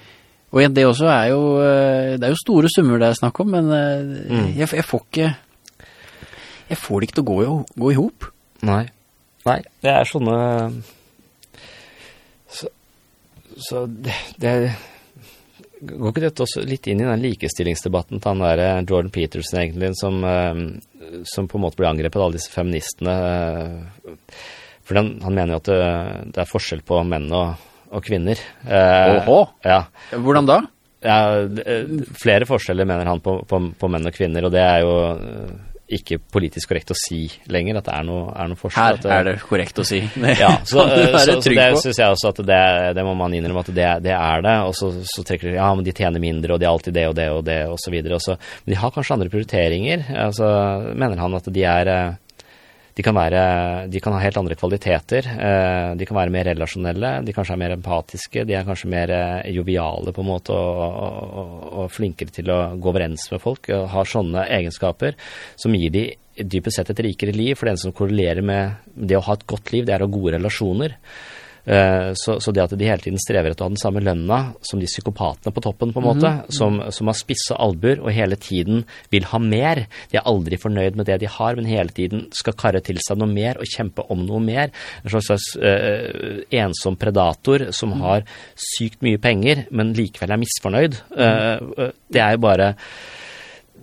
Og igjen, det også er jo eh, Det er jo store summer det er snakk om, men eh, Mm. jeg, jeg får ikke Jeg får det ikke til å gå i, gå i hop. Nei. Nei, det er sånne Så, så det, det Går ikke dette også litt inn i den likestillingsdebatten til han der eh, Jordan Peterson, egentlig, som, som på en måte blir angrepet av alle disse feministene? For han, han mener jo at det, det er forskjell på menn og, og kvinner. Eh, Åhå. Ja. Hvordan da? Ja, eh, flere forskjeller mener han på, på, på menn og kvinner, og det er jo eh, ikke politisk korrekt å si lenger at det er noe, er noe forskjell. Her er det korrekt å si. Ja, så, eh, så, så det synes syns jeg også at det, det må man innrømme at det, det er det. Og så, så trekker de ja, men de tjener mindre, og de er alltid det og det og det, og så videre. Og så, men de har kanskje andre prioriteringer. Altså, mener han at de er de kan, være, de kan ha helt andre kvaliteter. eh, De kan være mer relasjonelle, de kanskje er mer empatiske, de er kanskje mer eh, joviale på en måte og, og, og, flinkere til å gå overens med folk. og Har sånne egenskaper som gir de dypest sett et rikere liv. For den som korrelerer med det å ha et godt liv, det er å ha gode relasjoner. Eh, Så, så det at de hele tiden strever etter å ha den samme lønna som de psykopatene på toppen, på en måte, som, som har spisse albuer og hele tiden vil ha mer. De er aldri fornøyd med det de har, men hele tiden skal karre til seg noe mer og kjempe om noe mer. En slags, slags eh, ensom predator som har sykt mye penger, men likevel er misfornøyd. Eh, det er jo bare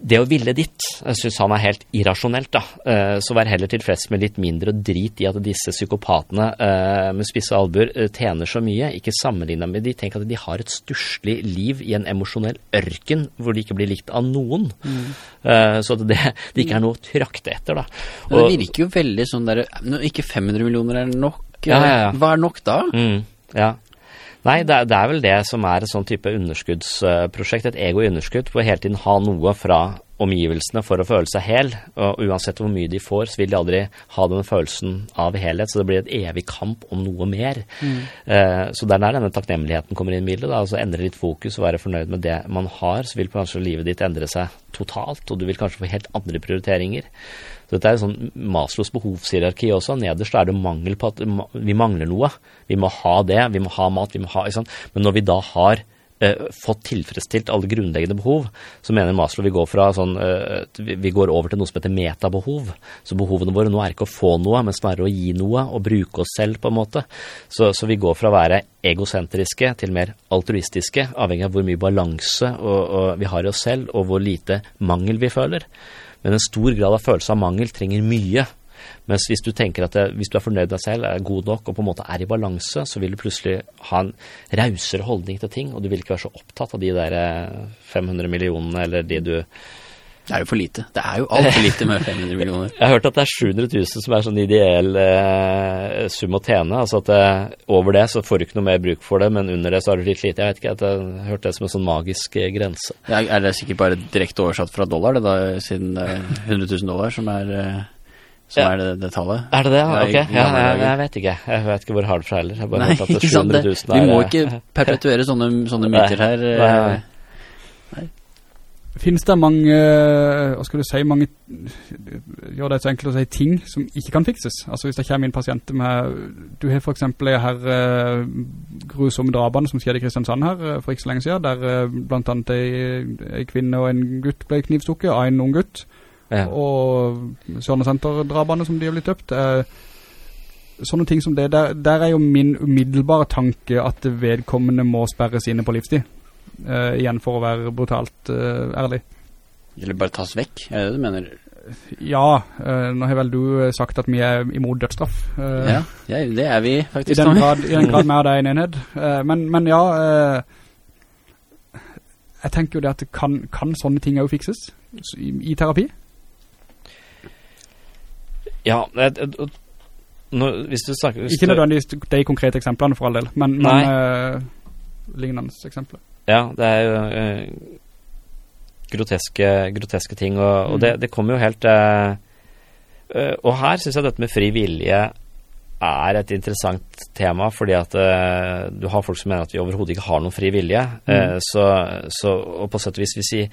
det å ville ditt, jeg syns han er helt irrasjonelt, da. Eh, Så vær heller tilfreds med litt mindre drit i at disse psykopatene eh, med spisse albuer eh, tjener så mye. Ikke sammenligna med de. Tenk at de har et stusslig liv i en emosjonell ørken hvor de ikke blir likt av noen. Mm. Så at det, det ikke er noe å trakte etter, da. Og, det virker jo veldig sånn der Ikke 500 millioner er nok. Ja, ja, ja. Hva er nok da? Mm, ja. Nei, det er, det er vel det som er et sånn type underskuddsprosjekt, et ego i underskudd, på hele tiden ha noe fra omgivelsene for å føle seg hel. Og uansett hvor mye de får, så vil de aldri ha den følelsen av helhet, så det blir et evig kamp om noe mer. Eh, så det er der denne takknemligheten kommer inn i bildet. Altså endre litt fokus og være fornøyd med det man har, så vil kanskje livet ditt endre seg totalt, og du vil kanskje få helt andre prioriteringer. Så dette er en sånn Maslos behovshierarki også. Nederst er det mangel på at vi mangler noe. Vi må ha det, vi må ha mat, vi må ha? Men når vi da har eh, fått tilfredsstilt alle grunnleggende behov, så mener Maslow vi går fra sånn eh, vi går over til noe som heter metabehov. Så behovene våre nå er ikke å få noe, men snarere å gi noe og bruke oss selv, på en måte. Så, så vi går fra å være egosentriske til mer altruistiske, avhengig av hvor mye balanse og, og vi har i oss selv, og hvor lite mangel vi føler. Men en stor grad av følelse av mangel trenger mye. Mens hvis du tenker at det, hvis du er fornøyd med deg selv, er god nok og på en måte er i balanse, så vil du plutselig ha en rausere holdning til ting, og du vil ikke være så opptatt av de der eh, 500 millionene eller de du Det er jo for lite. Det er jo altfor lite med 500 millioner. Jeg har hørt at det er 700 000 som er sånn ideell eh, sum å tjene. Altså at eh, over det så får du ikke noe mer bruk for det, men under det så har du litt lite. Jeg vet ikke, jeg har hørt det som en sånn magisk eh, grense. Ja, er det sikkert bare direkte oversatt fra dollar, det da, siden det er 100 000 dollar som er, eh, som Ja. er det, det tallet? Er det det? Ok, ja, jeg, jeg vet ikke. Jeg vet ikke hvor hardt fra heller. Jeg bare Nei, hørt at det ikke er sant 700 det. 000 Vi må er, ikke perpetuere sånne, sånne myter her. Nei, eh, nei. Finnes det mange, eh, hva skal du si, mange, gjør det så enkelt å si, ting som ikke kan fikses? Altså hvis det kommer inn pasienter med, du har for eksempel her eh, grusomme drabene som skjedde i Kristiansand her eh, for ikke så lenge siden, der blant annet en, en kvinne og en gutt ble knivstukket av en ung gutt, Ja. og Sørnesenter-drabene som de har blitt døpt. Sånne ting som det, der, der er jo min umiddelbare tanke at vedkommende må sperres inne på livstid. Eh, igjen for å være brutalt uh, ærlig. Eller bare tas vekk, er det det du mener? Ja, uh, nå har vel du sagt at vi er imot dødsstraff. Ja, ja, det er vi I faktisk. den grad, i den grad mer det er en enhet. Eh, men, men ja, jeg tenker jo det at kan, kan sånne ting jo fikses i, i terapi. Ja, det- det- nå, hvis du snakker hvis Ikke du- nødvendigvis de konkrete eksemplene for all del, men, men lignende eksempler. Ja, det er jo eh, groteske, groteske ting, og, og det, det kommer jo helt eh, eh, Og her syns jeg dette med fri vilje er et interessant tema, fordi at eh, du har folk som mener at vi overhodet ikke har noen fri vilje. Eh, så, så, og på sett og vis, hvis vi,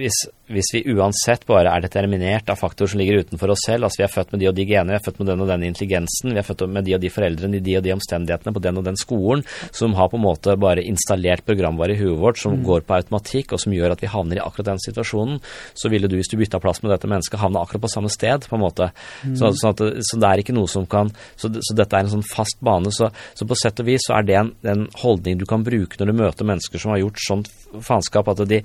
hvis, hvis vi uansett bare er determinert av faktorer som ligger utenfor oss selv, altså vi er født med de og de gener, vi er født med den og den intelligensen, vi er født med de og de foreldrene, i de og de omstendighetene, på den og den skolen, som har på en måte bare installert programvare i huet vårt, som går på automatikk, og som gjør at vi havner i akkurat den situasjonen, så ville du, hvis du bytta plass med dette mennesket, havne akkurat på samme sted, på en måte. Så, sånn at, så det er ikke noe som kan Så, så dette er en sånn fast bane. Så, så på sett og vis så er det en, en holdning du kan bruke når du møter mennesker som har gjort sånt faenskap, at de,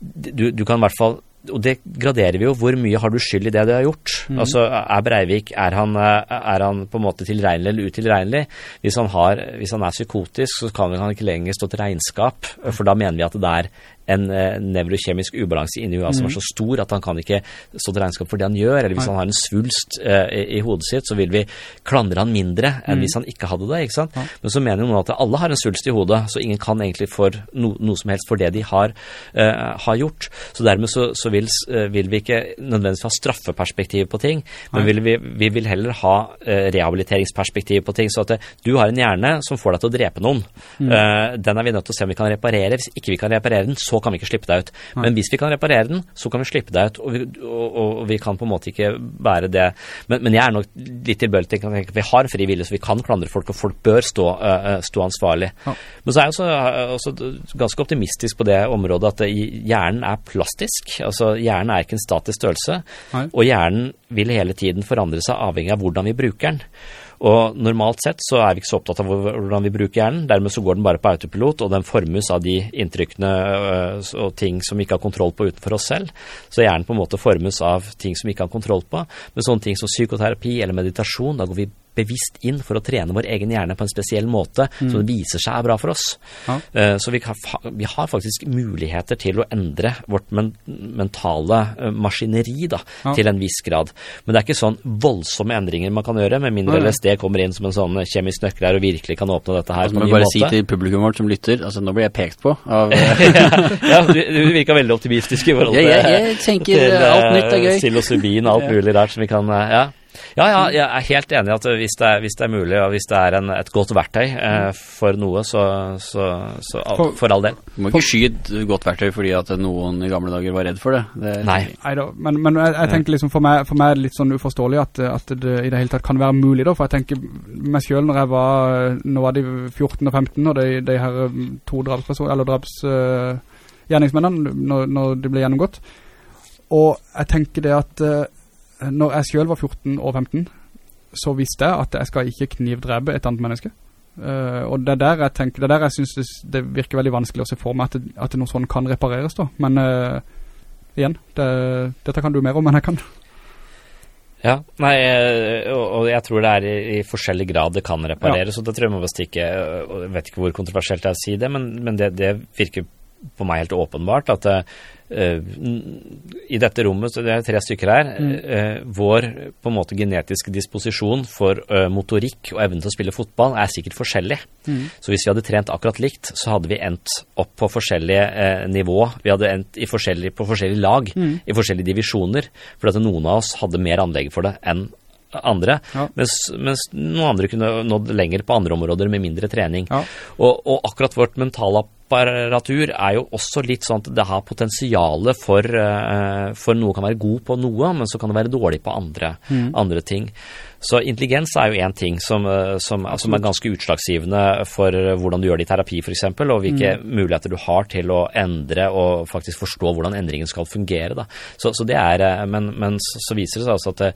du, du kan i hvert fall og det graderer vi jo. Hvor mye har du skyld i det du har gjort? Altså, Er Breivik er han, eh, er han på en måte tilregnelig eller utilregnelig? Hvis han, har, hvis han er psykotisk, så kan han ikke lenger stå til regnskap, for da mener vi at det er en eh, nevrokjemisk ubalanse inni huet som er så stor at han kan ikke stå til regnskap for det han gjør. Eller hvis Nei. han har en svulst eh, i, i hodet sitt, så vil vi klandre han mindre enn hvis han ikke hadde det. ikke sant? Ja. Men så mener jo noen at alle har en svulst i hodet, så ingen kan egentlig for no, noe som helst for det de har, uh, har gjort. Så dermed så, så vil, eh, vil vi ikke nødvendigvis ha straffeperspektiv på ting, men vil vi, vi vil heller ha eh, rehabiliteringsperspektiv på ting. Så at du har en hjerne som får deg til å drepe noen. Eh, den er vi nødt til å se om vi kan reparere. Hvis ikke vi kan reparere den, så kan vi ikke slippe deg ut. Men hvis vi kan reparere den, så kan vi slippe deg ut, og vi, og, og, vi kan på en måte ikke bære det. Men, men jeg er nok litt tilbøyelig til å tenke at vi har fri vilje, så vi kan klandre folk, og folk bør stå, eh, stå ansvarlig. Ja. Men så er jeg også, eh, også ganske optimistisk på det området at hjernen er plastisk. Altså Hjernen er ikke en statisk størrelse, Nei. og hjernen vil hele tiden forandre seg avhengig av hvordan vi bruker den. Og normalt sett så er vi ikke så opptatt av hvordan vi bruker hjernen. Dermed så går den bare på autopilot, og den formes av de inntrykkene øh, og ting som vi ikke har kontroll på utenfor oss selv. Så hjernen på en måte formes av ting som vi ikke har kontroll på. Men sånne ting som psykoterapi eller meditasjon, da går vi bevisst inn for å trene vår egen hjerne på en spesiell måte som det viser seg er bra for oss. Ja. Eh, Så vi, kan, vi har faktisk muligheter til å endre vårt men, mentale eh, maskineri da, Ja. til en viss grad. Men det er ikke sånn voldsomme endringer man kan gjøre, med mindre nei. LSD kommer inn som en sånn kjemisk nøkkel her og virkelig kan åpne dette her Altså, må jeg ny bare si til publikum vårt som lytter, altså nå blir jeg pekt på av ja, du, du virka veldig optimistisk i forhold Jeg- til, jeg- jeg tenker til, eh, alt nytt er gøy. Psilocybin og alt mulig rart som vi kan eh, Ja. Ja, ja, jeg er helt enig i at hvis det er, hvis det er mulig, og hvis det er en, et godt verktøy eh, for noe, så, så, så all, For- for all del. Du må ikke skyte godt verktøy fordi at noen i gamle dager var redd for det. det Nei. Neida, men, men jeg, jeg tenker liksom for meg, for meg er det litt sånn uforståelig at, at det i det hele tatt kan være mulig da, for jeg tenker meg selv når jeg var, nå var de 14 og 15, og de, de her um, to drapspersoner, eller draps uh, gjerningsmennene, når, når de ble gjennomgått. Og jeg tenker det at uh, når jeg selv var 14 og 15, så visste jeg at jeg skal ikke knivdrebe et annet menneske. Uh, og det er der jeg tenker, det er der jeg synes det, det virker veldig vanskelig å se for meg at, det, at noe sånn kan repareres da. Men uh, igjen, det, dette kan du mer om enn jeg kan. Ja, nei, eh, og, og jeg tror det er i, i forskjellig grad det kan repareres, og det tror jeg må bare stikke, jeg vet ikke hvor kontroversielt det er å si det, men, men det, det virker på meg helt åpenbart at uh, i dette rommet, så det er tre stykker her, eh, vår på en måte genetiske disposisjon for uh, motorikk og evnen til å spille fotball er sikkert forskjellig. Så hvis vi hadde trent akkurat likt, så hadde vi endt opp på forskjellige nivå. Vi hadde endt i forskjellige, på forskjellige lag, i forskjellige divisjoner, fordi at noen av oss hadde mer anlegg for det enn andre, Ja. mens, mens noen andre kunne nådd lenger på andre områder med mindre trening. Ja. Og, og akkurat vårt mentalapparatur er jo også litt sånn at det har potensialet for, eh, for noe kan være god på noe, men så kan det være dårlig på andre, andre ting. Så intelligens er jo én ting som, eh, som, som er ganske utslagsgivende for hvordan du gjør det i terapi f.eks., og hvilke muligheter du har til å endre og faktisk forstå hvordan endringen skal fungere. Da. Så, så det er, eh, men, men så viser det seg altså at det,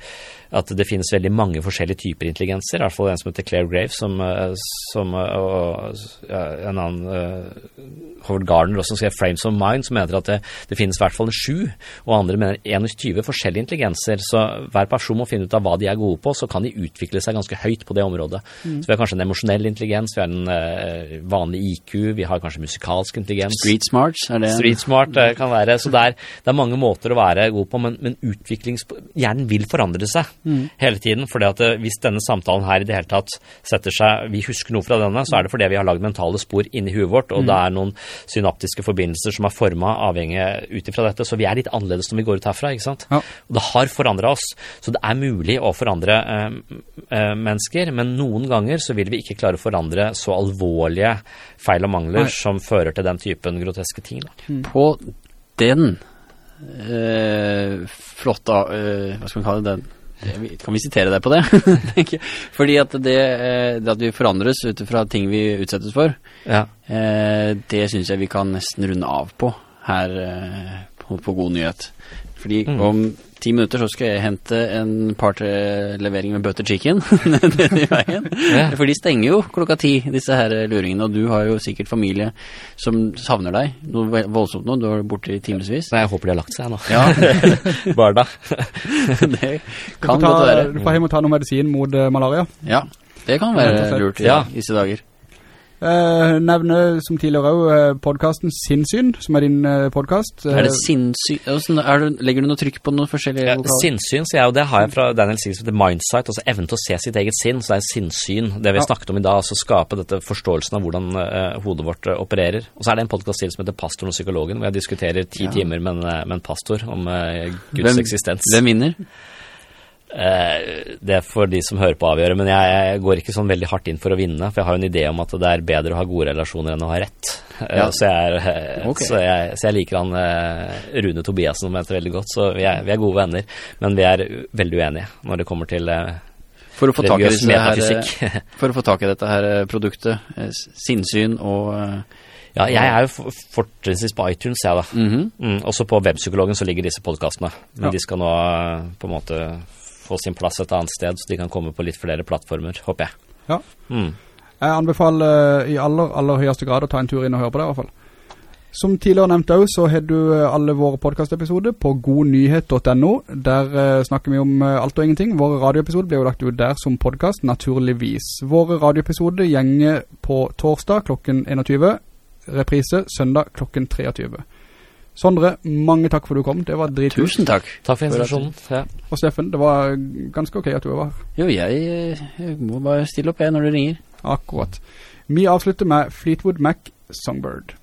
at det finnes veldig mange forskjellige typer intelligenser. I hvert fall en som heter Claire Graves, som, eh, som eh, og, en annen eh, Howard Gardner også skrev Frames of Mind, som mener at det, det finnes i hvert fall sju, og andre mener 21 forskjellige intelligenser. Så hver person må finne ut av hva de er gode på, så kan de utvikle seg ganske høyt på det området. Så vi har kanskje en emosjonell intelligens, vi har en uh, vanlig IQ, vi har kanskje musikalsk intelligens. Street smart, er det Street smart uh, kan være. Så det er, det er mange måter å være god på, men, men utviklings... Hjernen vil forandre seg hele tiden. fordi at eh, hvis denne samtalen her i det hele tatt setter seg Vi husker noe fra denne, så er det fordi vi har lagd mentale spor inni huet vårt, og det er noen synaptiske forbindelser som er forma avhengig ut ifra dette. Så vi er litt annerledes når vi går ut herfra, ikke sant. Ja. Og det har forandra oss. Så det er mulig å forandre eh, mennesker, men noen ganger så vil vi ikke klare å forandre så alvorlige feil og mangler Nei. som fører til den typen groteske ting. Da. På den øh, flotte øh, Hva skal vi kalle? Den? Kan vi sitere deg på det? Fordi at det, eh, det at vi forandres ut fra ting vi utsettes for, Ja. eh, det syns jeg vi kan nesten runde av på her eh, på, på God nyhet. Fordi Mm. om ti minutter så skal jeg hente en par-tre-levering med butter chicken i veien. Ja. For de stenger jo klokka ti, disse her luringene. Og du har jo sikkert familie som savner deg. Noe voldsomt nå, du har vært borte i timevis. Nei, jeg håper de har lagt seg nå. Ja, Barda. det kan ta, godt være. du får hjem og ta noe medisin mot eh, malaria. Ja, det kan være lurt i Ja. disse dager. Eh, nevne som tidligere også eh, podcasten Sinnsyn, som er din uh, podcast. Er det Sinnsyn? Er det- Legger du noe trykk på noen forskjellige Ja, vokaler? sinnssyn, sier jeg, og det har jeg fra Daniel som heter Mindsight, altså evnen til å se sitt eget sinn, så det er sinnsyn. Det vi har Ja. snakket om i dag, altså skape dette forståelsen av hvordan hodet vårt opererer. Og så er det en podcast til som heter Pastoren og psykologen, hvor jeg diskuterer ti Ja. timer med en, med en pastor om Guds Hvem- eksistens. Hvem vinner? Eh, det for de som hører på avgjøre, men jeg, går ikke sånn veldig hardt inn for å vinne, for jeg har jo en idé om at det er bedre å ha gode relasjoner enn å ha rett. Eh, Ja. Så, jeg er, okay. Så, jeg, så jeg liker han eh, Rune Tobiassen som heter veldig godt, så vi er, vi er gode venner, men vi er veldig uenige når det kommer til eh, For å få tak i, her, for å få tak i dette her eh, produktet, eh, sinnssyn og eh, ja, jeg er jo for- fortrinnsvis på iTunes, jeg da. mhm. Mm, også på webpsykologen så ligger disse podcastene, men Ja. de skal nå eh, på en måte få sin plass et annet sted, så de kan komme på litt flere plattformer, håper jeg. Ja. Mm. Jeg anbefaler eh, i aller, aller høyeste grad å ta en tur inn og høre på det i hvert fall. Som tidligere nevnt også, så har du eh, alle våre podcastepisoder på godnyhet.no. Der eh, snakker vi om eh, alt og ingenting. Våre radioepisoder blir jo lagt ut der som podcast, naturligvis. Våre radioepisoder gjenger på torsdag klokken 21, reprise søndag klokken 23. Sondre, mange takk for du kom. Det var dritkult. Tusen takk. Takk for invitasjonen. Ja. Og Steffen, det var ganske ok at du var her. Jo, jeg, eh, jeg må bare stille opp igjen når du ringer. Akkurat. Vi avslutter med Fleetwood Mac Songbird.